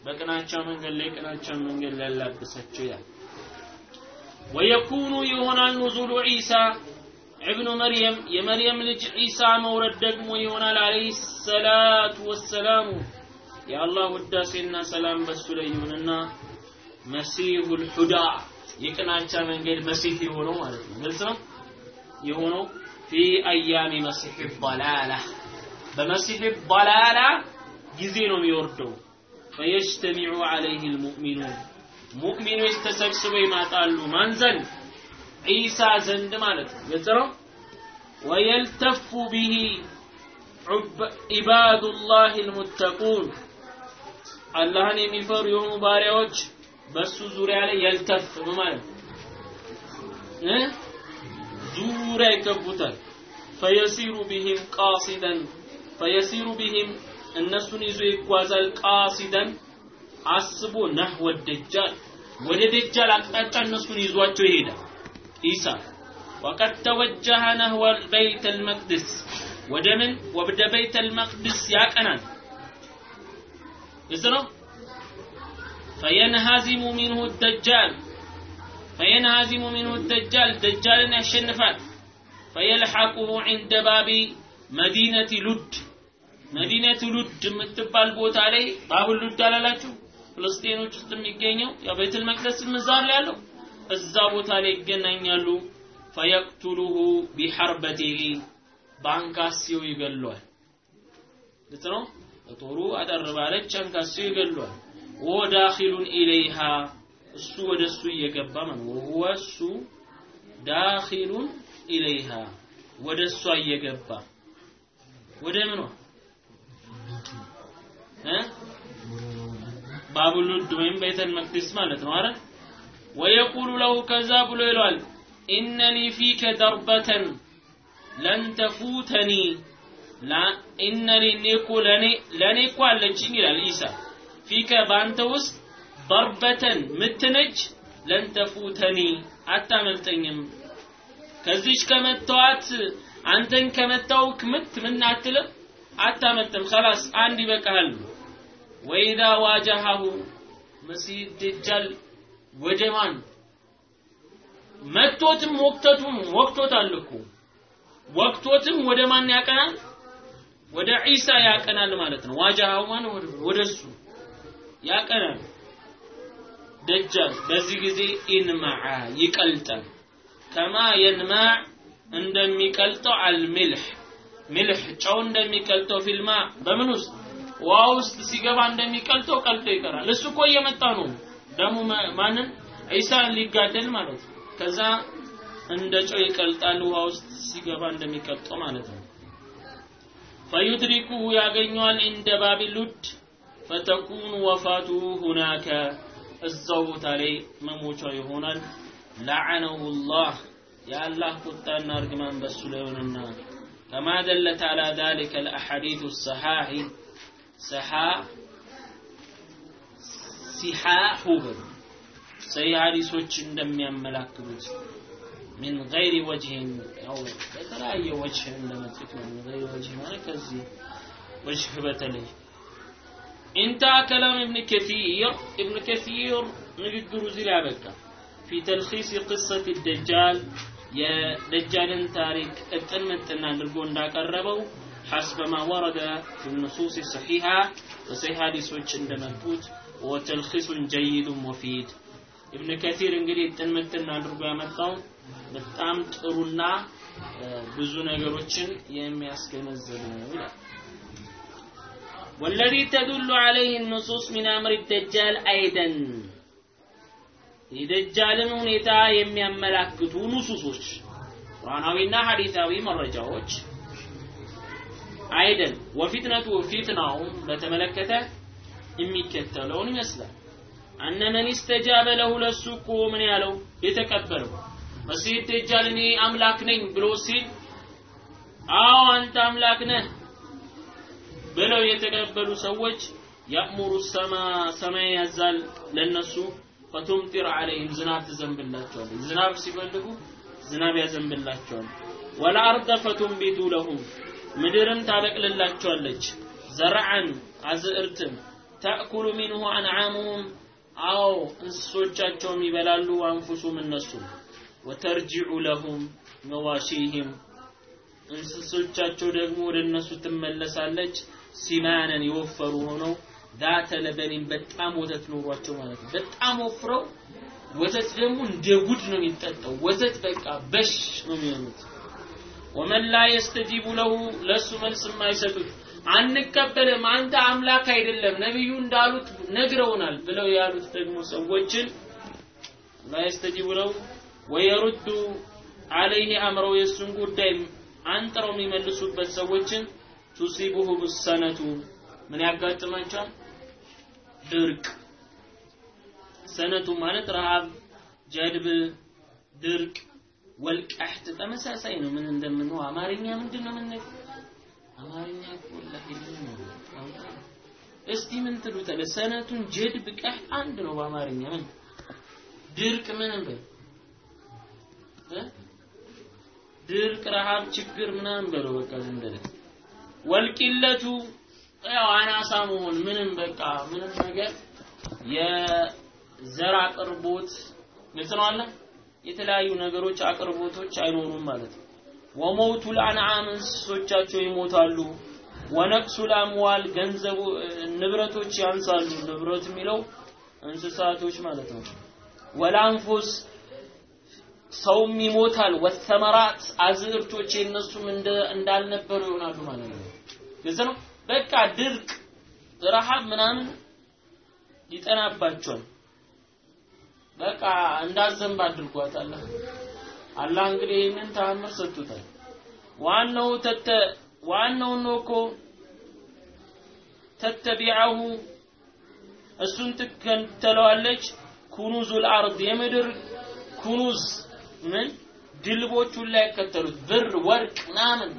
Speaker 2: በቅናቸው መንገድ ላይ ቅናቸውን መንገድ ሊያላብሳቸው ያል ወየኩኑ ይሆናል ኑዙሉ ዒሳ ابن مريم የመርየም ልጅ ዒሳ መውረድ ደግሞ ይሆናል አለይሂ ሰላቱ ወሰላሙ የአላህ ውዳሴና ሰላም በሱ ላይ ይሁንና መሲሁል ሁዳ የቅናቻ መንገድ መሲህ የሆነው ማለት ነው ግልጽ ነው የሆነው ፊ አያሚ መሲህ በላላ በመሲህ በላላ ጊዜ ነው የሚወርደው ፈየጅተሚዑ አለይህ ልሙእሚኑን። ሙእሚኖች ተሰብስበው ይመጣሉ ማን ዘንድ? ዒሳ ዘንድ ማለት ነው። ግልጽ ነው? ወየልተፉ ቢሂ ዒባዱላህ ልሙተቁን። አላህን የሚፈሩ የሆኑ ባሪያዎች በሱ ዙሪያ ላይ የልተፍ ማለት ዙሪያ ይከቡታል ፈየሲሩ ቢሂም ቃሲደን። ፈየሲሩ ቢሂም እነሱን ይዞ ይጓዛል። ቃሲደን አስቦ ነህወ ደጃል ወደ ደጃል አቅጣጫ እነሱን ይዟቸው ይሄዳል። ኢሳ ወቀድ ተወጀሀ ነህወ በይት አልመቅድስ ወደ ምን? ወደ በይት አልመቅድስ ያቀናል። ግልጽ ነው። ፈየንሃዚሙ ሚንሁ ደጃል ፈየንሃዚሙ ሚንሁ ደጃል ደጃልን ያሸንፋል። ፈየልሐቁሁ ዒንደ ባቢ መዲነቲ ሉድ መዲነቱ ሉድ የምትባል ቦታ ላይ ባቡል ሉድ አላላችሁ? ፍልስጤኖች ውስጥ የሚገኘው ያው ቤተል መቅደስ ምዛር ላይ ያለው እዛ ቦታ ላይ ይገናኛሉ። ፈየቅቱሉሁ ቢሐርበቲሂ በአንካሴው ይገሏል። ግልጽ ነው? ጦሩ አጠር ባለች አንካሴው ይገሏል። ወዳኺሉን ኢለይሃ እሱ ወደ እሱ እየገባ ማለት ወሁወ እሱ ዳኺሉን ኢለይሃ ወደ እሷ እየገባ ወደ ምኗ ባቡሉድ ወይም ቤተል መቅደስ ማለት ነው አይደል? ويقول له ከዛ ብሎ ይለዋል። إن لي فيك ضربة لن تفوتني إن لي እኔኮ ለኔ ለኔ እኮ አለችኝ ይላል ኢሳ። فيك በአንተ ውስጥ ضربة ምትነች لن تفوتني አታመልጠኝም። ከዚች ከመተዋት አንተን ከመታውክ ምት ምን አታመልጥም خلاص አንድ ይበቃሃል። ነው ወኢዛ ዋጀሃሁ መሲህ ደጃል ወደ መቶትም ወቅተቱም ወቅቶታል እኮ። ወቅቶትም ወደ ማን ያቀናል? ወደ ዒሳ ያቀናል ማለት ነው። ዋጀሃው ማን? ወደ ያቀናል። ደጃል በዚህ ጊዜ ኢንማዓ ይቀልጣል። ከማ የንማዕ? እንደሚቀልጠው አልሚልህ ሚልህ ጨው እንደሚቀልጠው ፊልማ በምን ውስጥ ውሃ ውስጥ ሲገባ እንደሚቀልጠው ቀልጦ ይቀራል። እሱ እኮ እየመጣ ነው። ደሙ ማንን ዒሳ ሊጋደል ማለት ነው። ከዛ እንደ ጨው ይቀልጣል ውሃ ውስጥ ሲገባ እንደሚቀልጠው ማለት ነው። ፈዩድሪኩሁ ያገኘዋል እንደ ባቢሉድ ፈተኩኑ ወፋቱ ሁናከ እዛው ቦታ ላይ መሞቻው ይሆናል። ለዐነሁ ላህ የአላህ ቁጣና እርግማን በሱ ላይ ሆነና كما دلت على ذلك الأحاديث الصحاح صحاح صحاح صحيح ملاك እንደሚያመላክቱት من غير وجه أو በተለያየ وجه عندما تكلم من غير وجه ما ከዚህ وجه በተለይ انتهى كلام ابن كثير ابن كثير ንግግሩ እዚህ ላይ في تلخيص قصة الدجال የደጃልን ታሪክ እጥን ምጥን አድርጎ እንዳቀረበው حسب ما ورد في النصوص الصحيحة በሰሒህ ሐዲሶች እንደመጡት وتلخيص جيد مفيد ኢብን ከሲር እንግዲህ እጥን ምጥን አድርጎ ያመጣው በጣም ጥሩና ብዙ ነገሮችን የሚያስገነዝብ ነው ይላል والذي تدل عليه النصوص من أمر الدجال أيضا የደጃልን ሁኔታ የሚያመላክቱ ንሱሶች ቁርአናዊና ሐዲሳዊ መረጃዎች አይደል? ወፊትነቱ ፊትናውን በተመለከተ የሚከተለውን ይመስላል። አነ መን ስተጃበ ለሁ ለሱ እኮ ምን ያለው? የተቀበለው። መሲህ ደጃል እኔ አምላክ ነኝ ብሎ ሲል አዎ አንተ አምላክ ነህ ብለው የተቀበሉ ሰዎች ያእሙሩ ሰማ ሰማይ ያዛል ለነሱ ፈቱምጢር አለይህም ዝናብ ትዘንብላቸዋል ዝናብ ሲፈልጉ ዝናብ ያዘንብላቸዋል። ወለአርደ ፈቱንቢቱ ለሁም ምድርም ታበቅልላቸዋለች። ዘርዐን አዝዕርትን ተእኩሉ ሚንሁ አንዓሙሁም። አዎ እንስሶቻቸውም ይበላሉ አንፉሱም እነሱም ወተርጅዑ ለሁም መዋሺህም እንስሶቻቸው ደግሞ ወደ እነሱ ትመለሳለች። ሲማነን የወፈሩ ሆነው ዛተ ለበኒን በጣም ወተት ኖሯቸው ማለት ነው። በጣም ወፍረው ወተት ደግሞ እንደ ጉድ ነው የሚጠጣው። ወተት በቃ በሽ ነው የሚሆኑት። ወመን ላ የስተጂቡ ለሁ ለሱ መልስ የማይሰጡት አንቀበልም አንተ አምላክ አይደለም ነቢዩ እንዳሉት ነግረውናል ብለው ያሉት ደግሞ ሰዎችን ላ የስተጂቡ ለው ወየሩዱ አለይህ አምረው የእሱን ጉዳይ አንጥረው የሚመልሱበት ሰዎችን ቱሲቡሁ ብሰነቱ ምን ያጋጥማቸዋል ድርቅ። ሰነቱ ማለት ረሃብ ጀድብ ድርቅ ወልቀሕት ተመሳሳይ ነው። ምን እንደምንው አማርኛ ምንድን ነው ምን አማርኛ እስቲ ምን ትሉታለ ሰነቱን ጀድብ ቀሕት አንድ ነው በአማርኛ። ምን? ድርቅ ምን እንበል? ድርቅ ረሃብ ችግር ምናምን በለው በቃ ዝም ወልቂለቱ ያው አናሳ መሆን ምንም በቃ ምንም ነገር የዘር አቅርቦት ግልጽ ነው አለ የተለያዩ ነገሮች አቅርቦቶች አይኖሩም ማለት ነው። ወመውቱ ልአንዓም እንስሶቻቸው ይሞታሉ። ወነቅሱ ልአምዋል ገንዘቡ ንብረቶች ያንሳሉ። ንብረት የሚለው እንስሳቶች ማለት ነው። ወላንፉስ ሰውም ይሞታል። ወተመራት አዝርቶች የነሱም እንዳልነበሩ ይሆናሉ ማለት ነው። ግልጽ ነው በቃ ድርቅ ረሃብ ምናምን ይጠናባቸዋል። በቃ እንዳዘንብ አድርጓት አላህ እንግዲህ ይህንን ተአምር ሰጥቶታል። وأنه تت وأنه ነው تتبعه እሱን ትከተለዋለች። كنوز الأرض የምድር كنوز ምን ድልቦቹን ላይ ያከተሉት። ብር ወርቅ ምናምን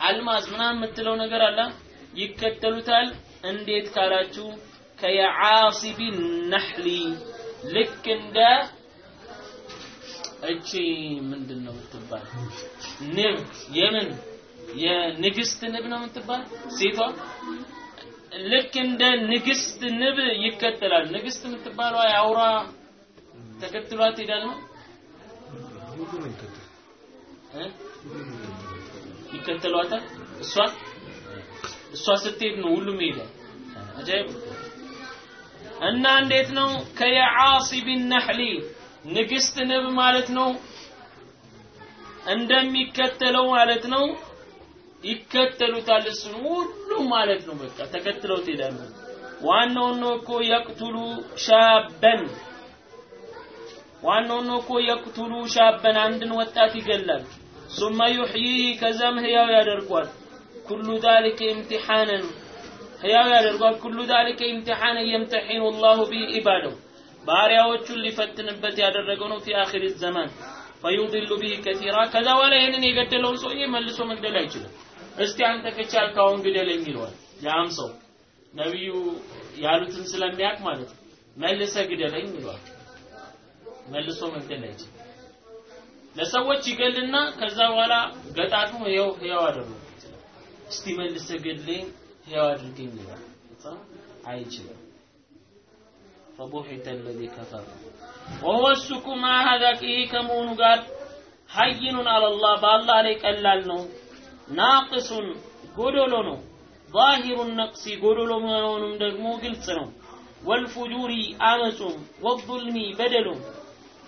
Speaker 2: አልማዝ ምናምን የምትለው ነገር አለ ይከተሉታል። እንዴት ካላችሁ? كيعاسيب النحل ልክ እንደ እቺ ምንድን ነው የምትባል? ንብ የምን? የንግስት ንብ ነው የምትባል? ሴቷ? ልክ እንደ ንግስት ንብ ይከተላል። ንግስት የምትባለው የአውራ ተከትሏት ሄዳል ነው ይከተሏታል? እሷ እሷ ስትሄድ ነው ሁሉም ይሄዳል። አጀብ እና እንዴት ነው ከየዓሲብ ነሕሊ ንግስት ንብ ማለት ነው እንደሚከተለው ማለት ነው ይከተሉታል። እሱን ሁሉም ማለት ነው በቃ ተከትለው ትሄዳሉ። ዋናው ነው እኮ የቅቱሉ ሻበን ዋናው ነው እኮ የቅቱሉ ሻበን አንድን ወጣት ይገላል። ሱመ ዩሕይህ ከዛም ህያው ያደርጓል። ኩሉ ዛሊከ ኢምቲሓነን ሕያው ያደርጓል። ኩሉ ዛሊከ ኢምቲሓነ የምተሒኑ ላሁ ቢህ ኢባደው ባሪያዎቹን ሊፈትንበት ያደረገው ነው ፊ አኺር ዘማን ፈዩድሉ ቢህ ከሲራ። ከዛ በኋላ ይህንን የገደለውን ሰውዬ መልሶ መግደል አይችልም። እስቲ አንተ ከቻልክ አሁን ግደለኝ ይለዋል። ያም ሰው ነቢዩ ያሉትን ስለሚያውቅ ማለት ነው። መልሰ ግደለኝ ይለዋል። መልሶ መግደል አይችልም። ለሰዎች ይገልና ከዛ በኋላ ገጣጥሞ ይኸው ሕያው አደረገው። እስቲ መልሰ ገድለኝ ህያው አድርገኝ ይላል አይችልም فبحث الذي كفر وهو السكو مع هذا كيه كمون قال حين على الله بالله عليك قلال نو ناقص ጎዶሎ ነው ظاهر النقص ጎዶሎ መሆኑም ደግሞ ግልጽ ነው والفجور አመፁም والظلم በደሉም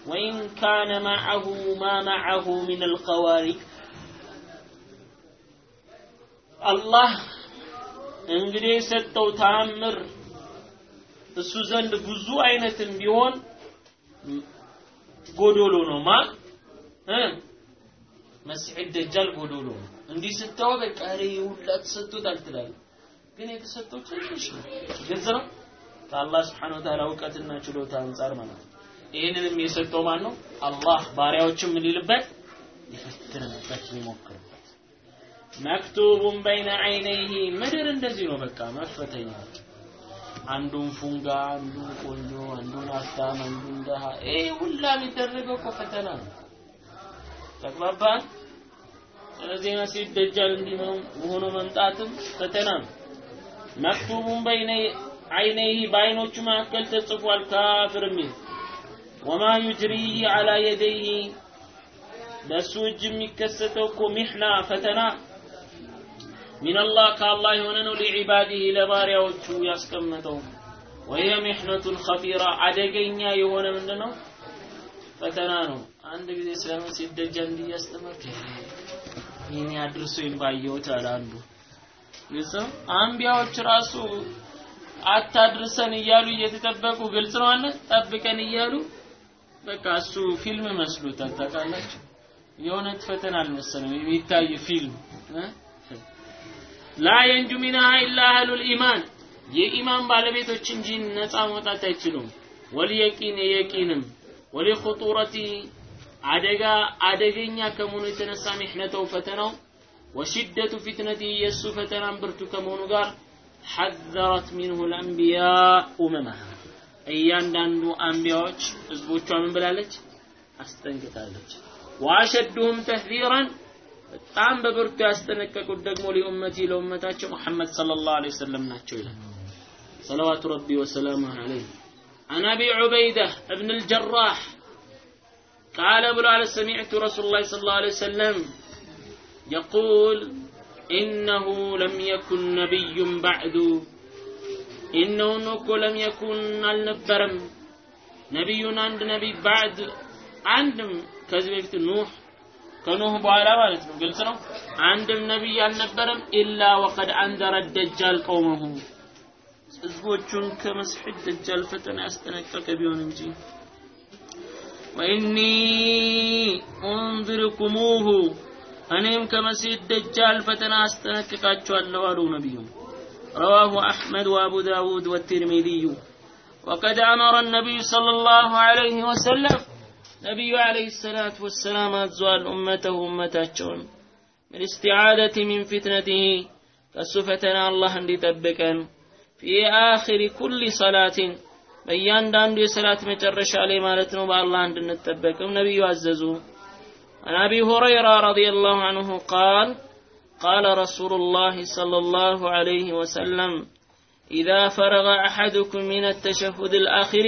Speaker 2: وإن كان معه ما معه من الخوارق አላህ እንግዲህ የሰጠው ተአምር እሱ ዘንድ ብዙ አይነትም ቢሆን ጎዶሎ ነው ማ መሲሕ ደጃል ጎዶሎ ነው። እንዲህ ስታው በቃ ሁላ ተሰጥቶታል ትላለህ። ግን የተሰጠው ትንሽ ነው። ግልጽ ነው። ከአላህ ስብሐነሁ ወተዓላ እውቀትና ችሎታ አንጻር ማለት ነው። ይህንንም የሰጠው ማን ነው? አላህ ባሪያዎችም ምን ይልበት ይፈትንበት ይሞክር መክቱቡን በይነ አይነይህ ምድር እንደዚህ ነው በቃ መፈተኛ አንዱን ፉንጋ አንዱን ቆንጆ አንዱን አፍታም አንዱን ደሃ ይሄ ሁላ የሚደረገው እኮ ፈተና ነው። ተግባባን? ስለዚህ መሲህ ደጃል እንዲህ ሆኖ መምጣትም ፈተና ነው። መክቱቡን በይነ አይነይህ በአይኖቹ መካከል ተጽፏል ካፍር የሚል። ወማ ዩጅሪህ አላ የደይህ በእሱ እጅ የሚከሰተው እኮ ሚሕና ፈተና ሚንላህ ከአላህ የሆነ ነው ሊዒባዲህ ለባሪያዎቹ ያስቀመጠው። ወይየ ሚሕነቱን ኸጢራ አደገኛ የሆነ ምንድን ነው ፈተና ነው። አንድ ጊዜ ስለ መሲህ ደጃል እንዲህ እያስተማርክ ይህን አድርሶኝ ባየሁት አለ አንዱ አንቢያዎች ራሱ አታድርሰን እያሉ እየተጠበቁ ግልጽ ነው አለ ጠብቀን እያሉ በቃ እሱ ፊልም መስሎታል። ታውቃላችሁ? የእውነት ፈተና አልመሰለም የሚታይ ፊልም ላ የንጁ ሚንሃ ኢላ አህሉል ኢማን የኢማን ባለቤቶች እንጂ ነፃ መውጣት አይችሉም። ወልየቂን የየቂንም ወሊኹጡረቲ አደጋ አደገኛ ከመሆኑ የተነሳ ሚሕነተው ፈተናው ወሽደቱ ፊትነቲ የእሱ ፈተናን ብርቱ ከመሆኑ ጋር ሐዘረት ሚንሁ ልአንቢያ ኡመመሃ እያንዳንዱ አንቢያዎች ህዝቦቿ ምን ብላለች? አስጠንቅቃለች። ወአሸድሁም ተህዚራን በጣም በብርቱ ያስጠነቀቁት ደግሞ ሊኡመቲ ለኡመታቸው ሙሐመድ ሰለላሁ ዐለይሂ ወሰለም ናቸው ይላል صلوات ربي وسلامه عليه عن ابي عبيده ابن الجراح قال ابو على سمعت رسول الله صلى الله عليه وسلم يقول انه لم يكن نبي بعد انه نكو لم يكن النبرم نبي عند نبي بعد عندم ከዚህ በፊት ኑህ ከኑህ በኋላ ማለት ነው ግልጽ ነው አንድም ነቢይ አልነበረም ኢላ ወቀድ አንዘረ ደጃል ቀውመሁ ህዝቦቹን ከመስሕ ደጃል ፈተና ያስጠነቀቀ ቢሆን እንጂ ወኢኒ ኡንዝርኩሙሁ እኔም ከመሲህ ደጃል ፈተና አስጠነቅቃችኋለሁ አሉ ነቢዩ رواه أحمد وأبو داود والترمذي وقد أمر النبي صلى الله عليه وسلم نبي عليه الصلاة والسلام أزوال أمته أمتاتشون من استعادة من فتنته كسفتنا الله عندي تبكا في آخر كل صلاة በእያንዳንዱ የሰላት መጨረሻ ላይ ማለት ነው በአላህ እንድንጠበቅም ነቢዩ አዘዙ عن أبي هريرة رضي الله عنه قال قال رسول الله صلى الله عليه وسلم إذا فرغ أحدكم من التشهد الآخر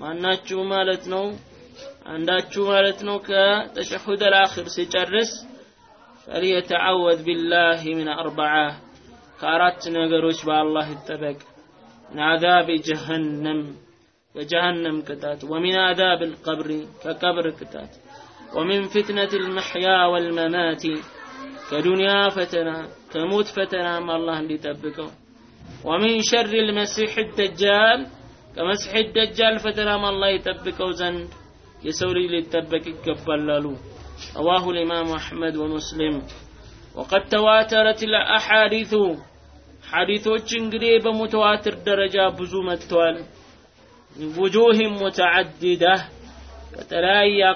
Speaker 2: ما ناتشو مالتنا عنداتشو مالتنا كتشهد الآخر سيجرس فليتعوذ بالله من أربعة كارات نغروش بالله التبك من عذاب جهنم كجهنم كتات ومن عذاب القبر كقبر كتات ومن فتنة المحيا والممات كدنيا فتنا كموت فتنا ما الله اللي تبكه ومن شر المسيح الدجال كمسح الدجال فتنا ما الله لسوري لتبك كفلالو. رواه الإمام أحمد ومسلم. وقد تواترت الأحاديث. حديث جنقريب متواتر درجة بزومة توال وجوه متعددة. فتلاي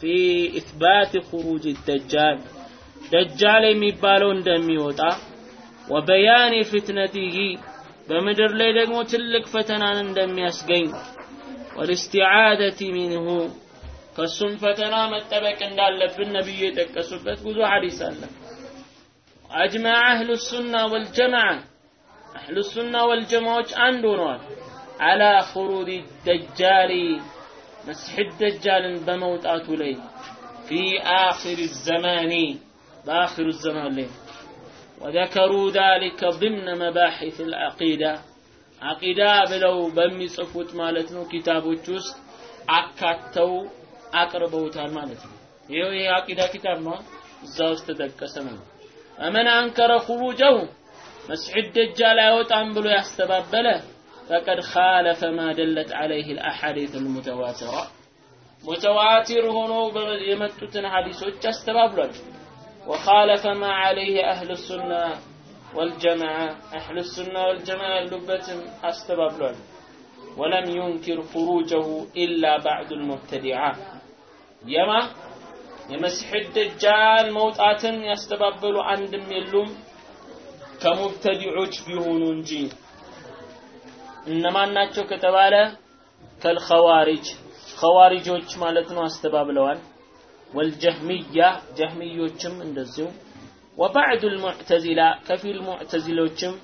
Speaker 2: في إثبات خروج الدجال. دجال ميبالون دميوتا. وبيان فتنته. بمدر ليلة متلك فتنان دمي أسقين ወልስቲዓደቲ ሚንሁ ከሱም ፈተና መጠበቅ እንዳለብን ነቢዩ የጠቀሱበት ብዙ ሐዲስ አለ አጅመዐ አህሉ ሱና ወልጀማዓ አህሉ ሱና ወልጀማዎች አንድ ሆነዋል አላ ኹሩጅ ደጃሊ መስሕ ደጃልን በመውጣቱ ላይ ፊ አኺር ዘማኒ በአኺሩ ዘማን ላይ وذكروا ذلك ضمن مباحث العقيدة አቂዳ ብለው በሚጽፉት ማለት ነው ኪታቦች ውስጥ አካተው አቅርበውታል ማለት ነው። ይኸው ይሄ አቂዳ ኪታብ ነው፣ እዛ ውስጥ ተጠቀሰ ነው። አመን አንከረ ኹሩጀሁ መሲሕ ደጃል አይወጣም ብሎ ያስተባበለ ፈቀድ ኻለፈ ማ ደለት ዐለይህ አልአሐዲት አልሙተዋቲራ ሙተዋቲር ሆኖ የመጡትን ሐዲሶች አስተባብሏል። ወኻለፈ ማ ዐለይህ አህሉ ሱና ወልጀማዓ አህሉ ሱና ወልጀማዓ ያሉበትም አስተባብሏል። ወለም ዩንኪር ኹሩጀሁ ኢላ ባዕዱል ሙብተዲዓ። የማ? የመሲሕ ደጃል መውጣትን ያስተባበሉ አንድም የሉም። ከሙብተዲዖች ቢሆኑ እንጂ። እነማን ናቸው ከተባለ ከልኸዋሪጅ። ኸዋሪጆች ማለት ነው አስተባብለዋል። ወልጀህሚያ ጀህሚዮችም እንደዚሁ። ወባዕዱ ልሙዕተዚላ ከፊል ሙዕተዚሎችም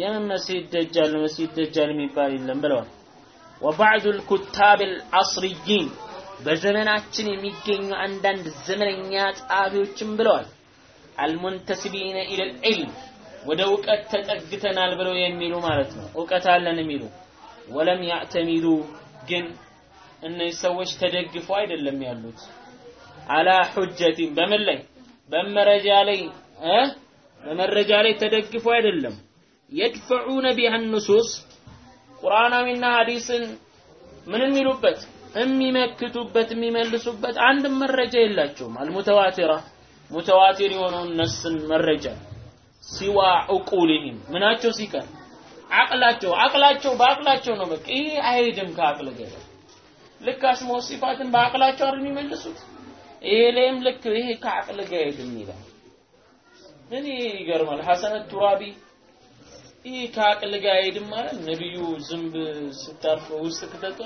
Speaker 2: የምን መሲህ ደጃል መሲህ ደጃል የሚባል የለም ብለዋል ወባዕዱ ልኩታብ ልዓስርይን በዘመናችን የሚገኙ አንዳንድ ዘመነኛ ጸሐፊዎችም ብለዋል አልሙንተስቢነ ኢለል ዒልም ወደ እውቀት ተጠግተናል ብለው የሚሉ ማለት ነው እውቀት አለን የሚሉ ወለም ያዕተሚዱ ግን እነዚህ ሰዎች ተደግፈው አይደለም ያሉት አላ ሑጀቲን በምን ላይ በመረጃ ላይ በመረጃ ላይ ተደግፎ አይደለም። የድፈዑነ ቢሃ ኑሱስ ቁርአናዊና ሐዲስን ምን የሚሉበት? የሚመክቱበት የሚመልሱበት አንድም መረጃ የላቸውም። አልሙተዋቲራ ሙተዋቲር የሆነውን ነስን መረጃ ሲዋ ዑቁሊሂም ምናቸው ሲቀር? አቅላቸው አቅላቸው በአቅላቸው ነው በቃ። ይሄ አይሄድም ከአቅል ጋር። ልክ አስማው ሲፋትን በአቅላቸው አይደል የሚመልሱት ይሄ ልክ ይሄ ከአቅል ጋር አይሄድም ይላል። እኔ ይገርማል። ሐሰን ቱራቢ ይሄ ከአቅል ጋር አይሄድም ማለት ነብዩ ዝንብ ስታርፍ ውስጥ ከተቷ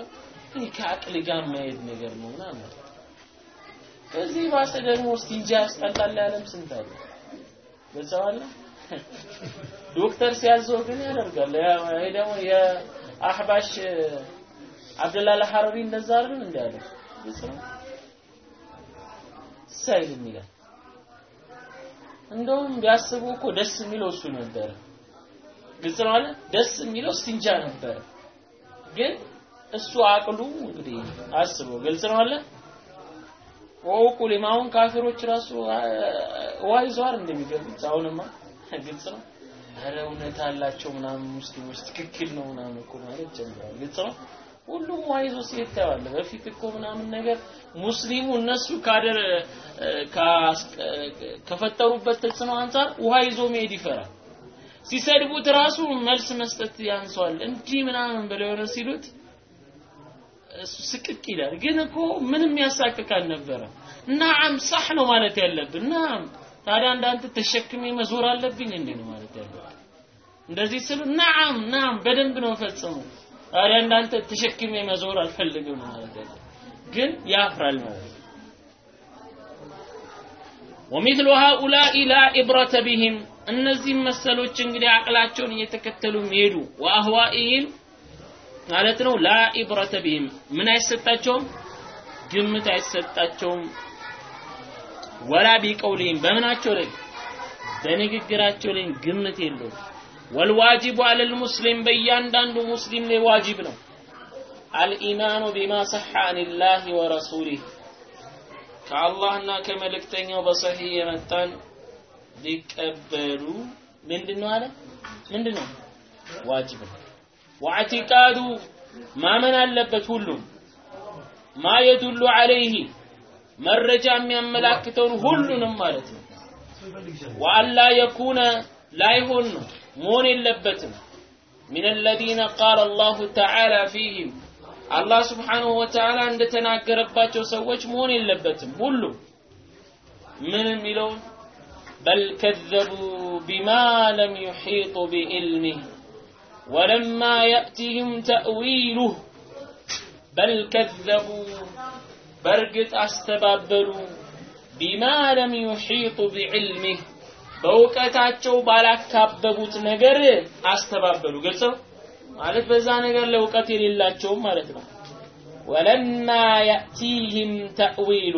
Speaker 2: ይሄ ከአቅል ጋር የማይሄድ ነገር ነው ምናምን ከዚህ ባሰ ደግሞ እስቲንጃ ያስጠላል ያለም ስንት አለ? ዶክተር ሲያዘው ግን ያደርጋል። ይሄ ደግሞ የአህባሽ አብደላል ሐረሪ እንደዛ አይደል እንዴ ያለው ሳይልም ይላል። እንደውም ቢያስቡ እኮ ደስ የሚለው እሱ ነበረ። ግልጽ ነው አለ ደስ የሚለው እስቲንጃ ነበረ። ግን እሱ አቅሉ እንግዲህ አስበው ግልጽ ነው አለ ወቁ ሊማውን ካፊሮች ራሱ ይዘዋል እንደሚገቡት። አሁንማ ግልጽ ነው። ኧረ እውነት አላቸው ምናምን ሙስሊሞች ትክክል ነው ምናምን እኮ ማለት ጀምረዋል ግልጽ ነው ሁሉም ውሃ ይዞ ሲሄድ ታያለህ በፊት እኮ ምናምን ነገር ሙስሊሙ እነሱ ካደር ከፈጠሩበት ተጽዕኖ አንጻር ውሃ ይዞ መሄድ ይፈራል። ሲሰድቡት ራሱ መልስ መስጠት ያንሰዋል። እንዲህ ምናምን ብለው የሆነ ሲሉት እሱ ስቅቅ ይላል። ግን እኮ ምንም ያሳቅቅ አልነበረም ናም ሳህ ነው ማለት ያለብን። ናም ታዲያ እንዳንተ ተሸክሜ መዞር አለብኝ እንዴ ነው ማለት ያለብን? እንደዚህ ስሉ ናም ናም በደንብ ነው ፈጽሙ አረ እንዳንተ ተሸክሜ መዞር አልፈልግም ማለት ግን ያፍራል ነው። ወሚትሉ ሃኡላኢ ላ ኢብረተ ቢሂም እነዚህም መሰሎች እንግዲህ አቅላቸውን እየተከተሉ የሚሄዱ ወአህዋኢህም ማለት ነው። ላ ኢብረተ ቢሂም ምን አይሰጣቸውም? ግምት አይሰጣቸውም። ወላ ቢቀውልህም በምናቸው ላይ በንግግራቸው ላይ ግምት የለውም። ወልዋጅቡ አለል ሙስሊም በእያንዳንዱ ሙስሊም ላይ ዋጅብ ነው። አልኢማኑ ቢማ ሰሐ አኒላህ ወረሱሊህ። ከአላህና ከመልእክተኛው በሰሂህ የመጣን ሊቀበሉ ምንድን ነው አለ? ምንድን ነው ዋጅብ ነው። ወአዕቲቃዱ ማመን አለበት ሁሉም። ማ የዱሉ ዐለይህ መረጃ የሚያመላክተውን ሁሉንም ማለት ነው። ወአላ የኩነ ላይሆን ነው መሆን የለበትም من الذين قال الله تعالى فيهم አላህ ስብሓንሁ ወተዓላ እንደተናገረባቸው ሰዎች መሆን የለበትም ሁሉም ምን የሚለውን بل كذبوا بما لم يحيطوا بعلمه ولما يأتهم تأويله بل كذبوا برقت استبابلوا بما لم يحيطوا بعلمه በእውቀታቸው ባላካበቡት ነገር አስተባበሉ። ግልጽ ማለት በዛ ነገር ለእውቀት የሌላቸውም ማለት ነው። ወለማ ያእቲህም ተእዊሉ።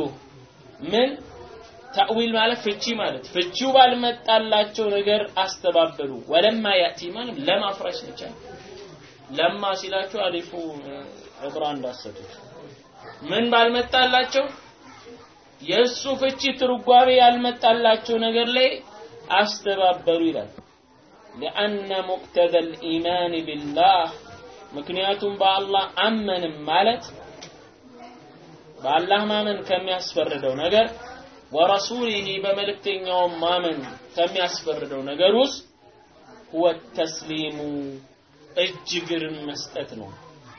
Speaker 2: ምን? ተእዊል ማለት ፍቺ ማለት። ፍቺው ባልመጣላቸው ነገር አስተባበሉ። ወለማ ያእቲ ማለት ለማፍረስ ብቻ ለማ ሲላችሁ አሊፉ ዕብራ እንዳሰጡት። ምን ባልመጣላቸው? የእሱ ፍቺ ትርጓሜ ያልመጣላቸው ነገር ላይ አስተባበሩ ይላል። ሊአነ ሙቅተደ ልኢማን ቢላህ ምክንያቱም በአላህ አመንም ማለት በአላህ ማመን ከሚያስፈርደው ነገር ወረሱሊሂ በመልእክተኛውም ማመን ከሚያስፈርደው ነገር ውስጥ ሁወ ተስሊሙ እጅግርን መስጠት ነው።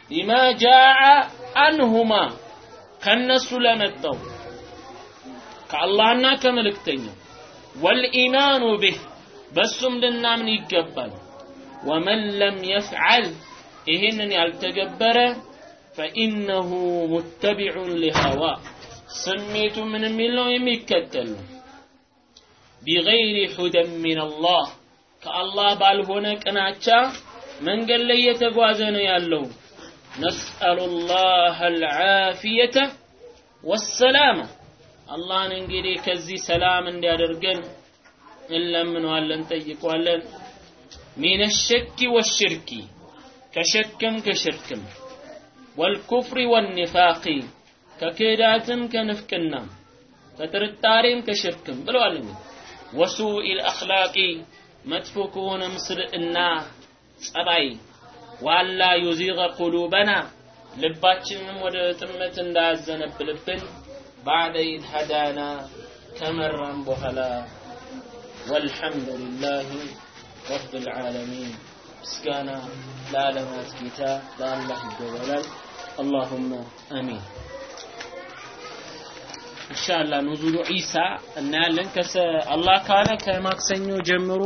Speaker 2: ሊማ ጃአ አንሁማ ከነሱ ለመጣው ከአላህና ከመልእክተኛው ወልኢማኑ ቢህ በሱም ልናምን ይገባል ወመን ለም የፍዓል ይህንን ያልተገበረ ፈኢነሁ ሙተቢዑን ሊሀዋ ስሜቱ ምን የሚል ነው የሚከተል ነው ቢገይሪ ሁደን ሚን አላህ ከአላህ ባልሆነ ቅናቻ መንገድ ላይ የተጓዘ ነው ያለው ነስአሉ ላህ አልዓፊየተ ወሰላማ አላህን እንግዲህ ከዚህ ሰላም እንዲያደርገን እንለምነዋለን ጠይቋለን ሚን ሸኪ ወሽርኪ ከሸክም ከሽርክም። ወልኩፍሪ ወኒፋቂ ከክህዳትም ከንፍቅናም ከጥርጣሬም ከሽርክም ብለዋል እንግዲህ ወሱኢ ልአኽላቂ መጥፎ ከሆነ ምስልና ጸባይ። ዋላ ዩዚገ ቁሉበና ልባችንንም ወደ ጥመት እንዳያዘነብልብን ባዕደ ኢዝ ሀዳና ከመራን በኋላ ወልሐምዱ ልላህ ረብ ልዓለሚን ምስጋና ለዓለማት ጌታ ለአላህ ይገባላል አላሁመ አሚን ኢንሻአላህ ኑዙሉ ዒሳ እናያለን ከሰ አላህ ካለ ከማክሰኞ ጀምሮ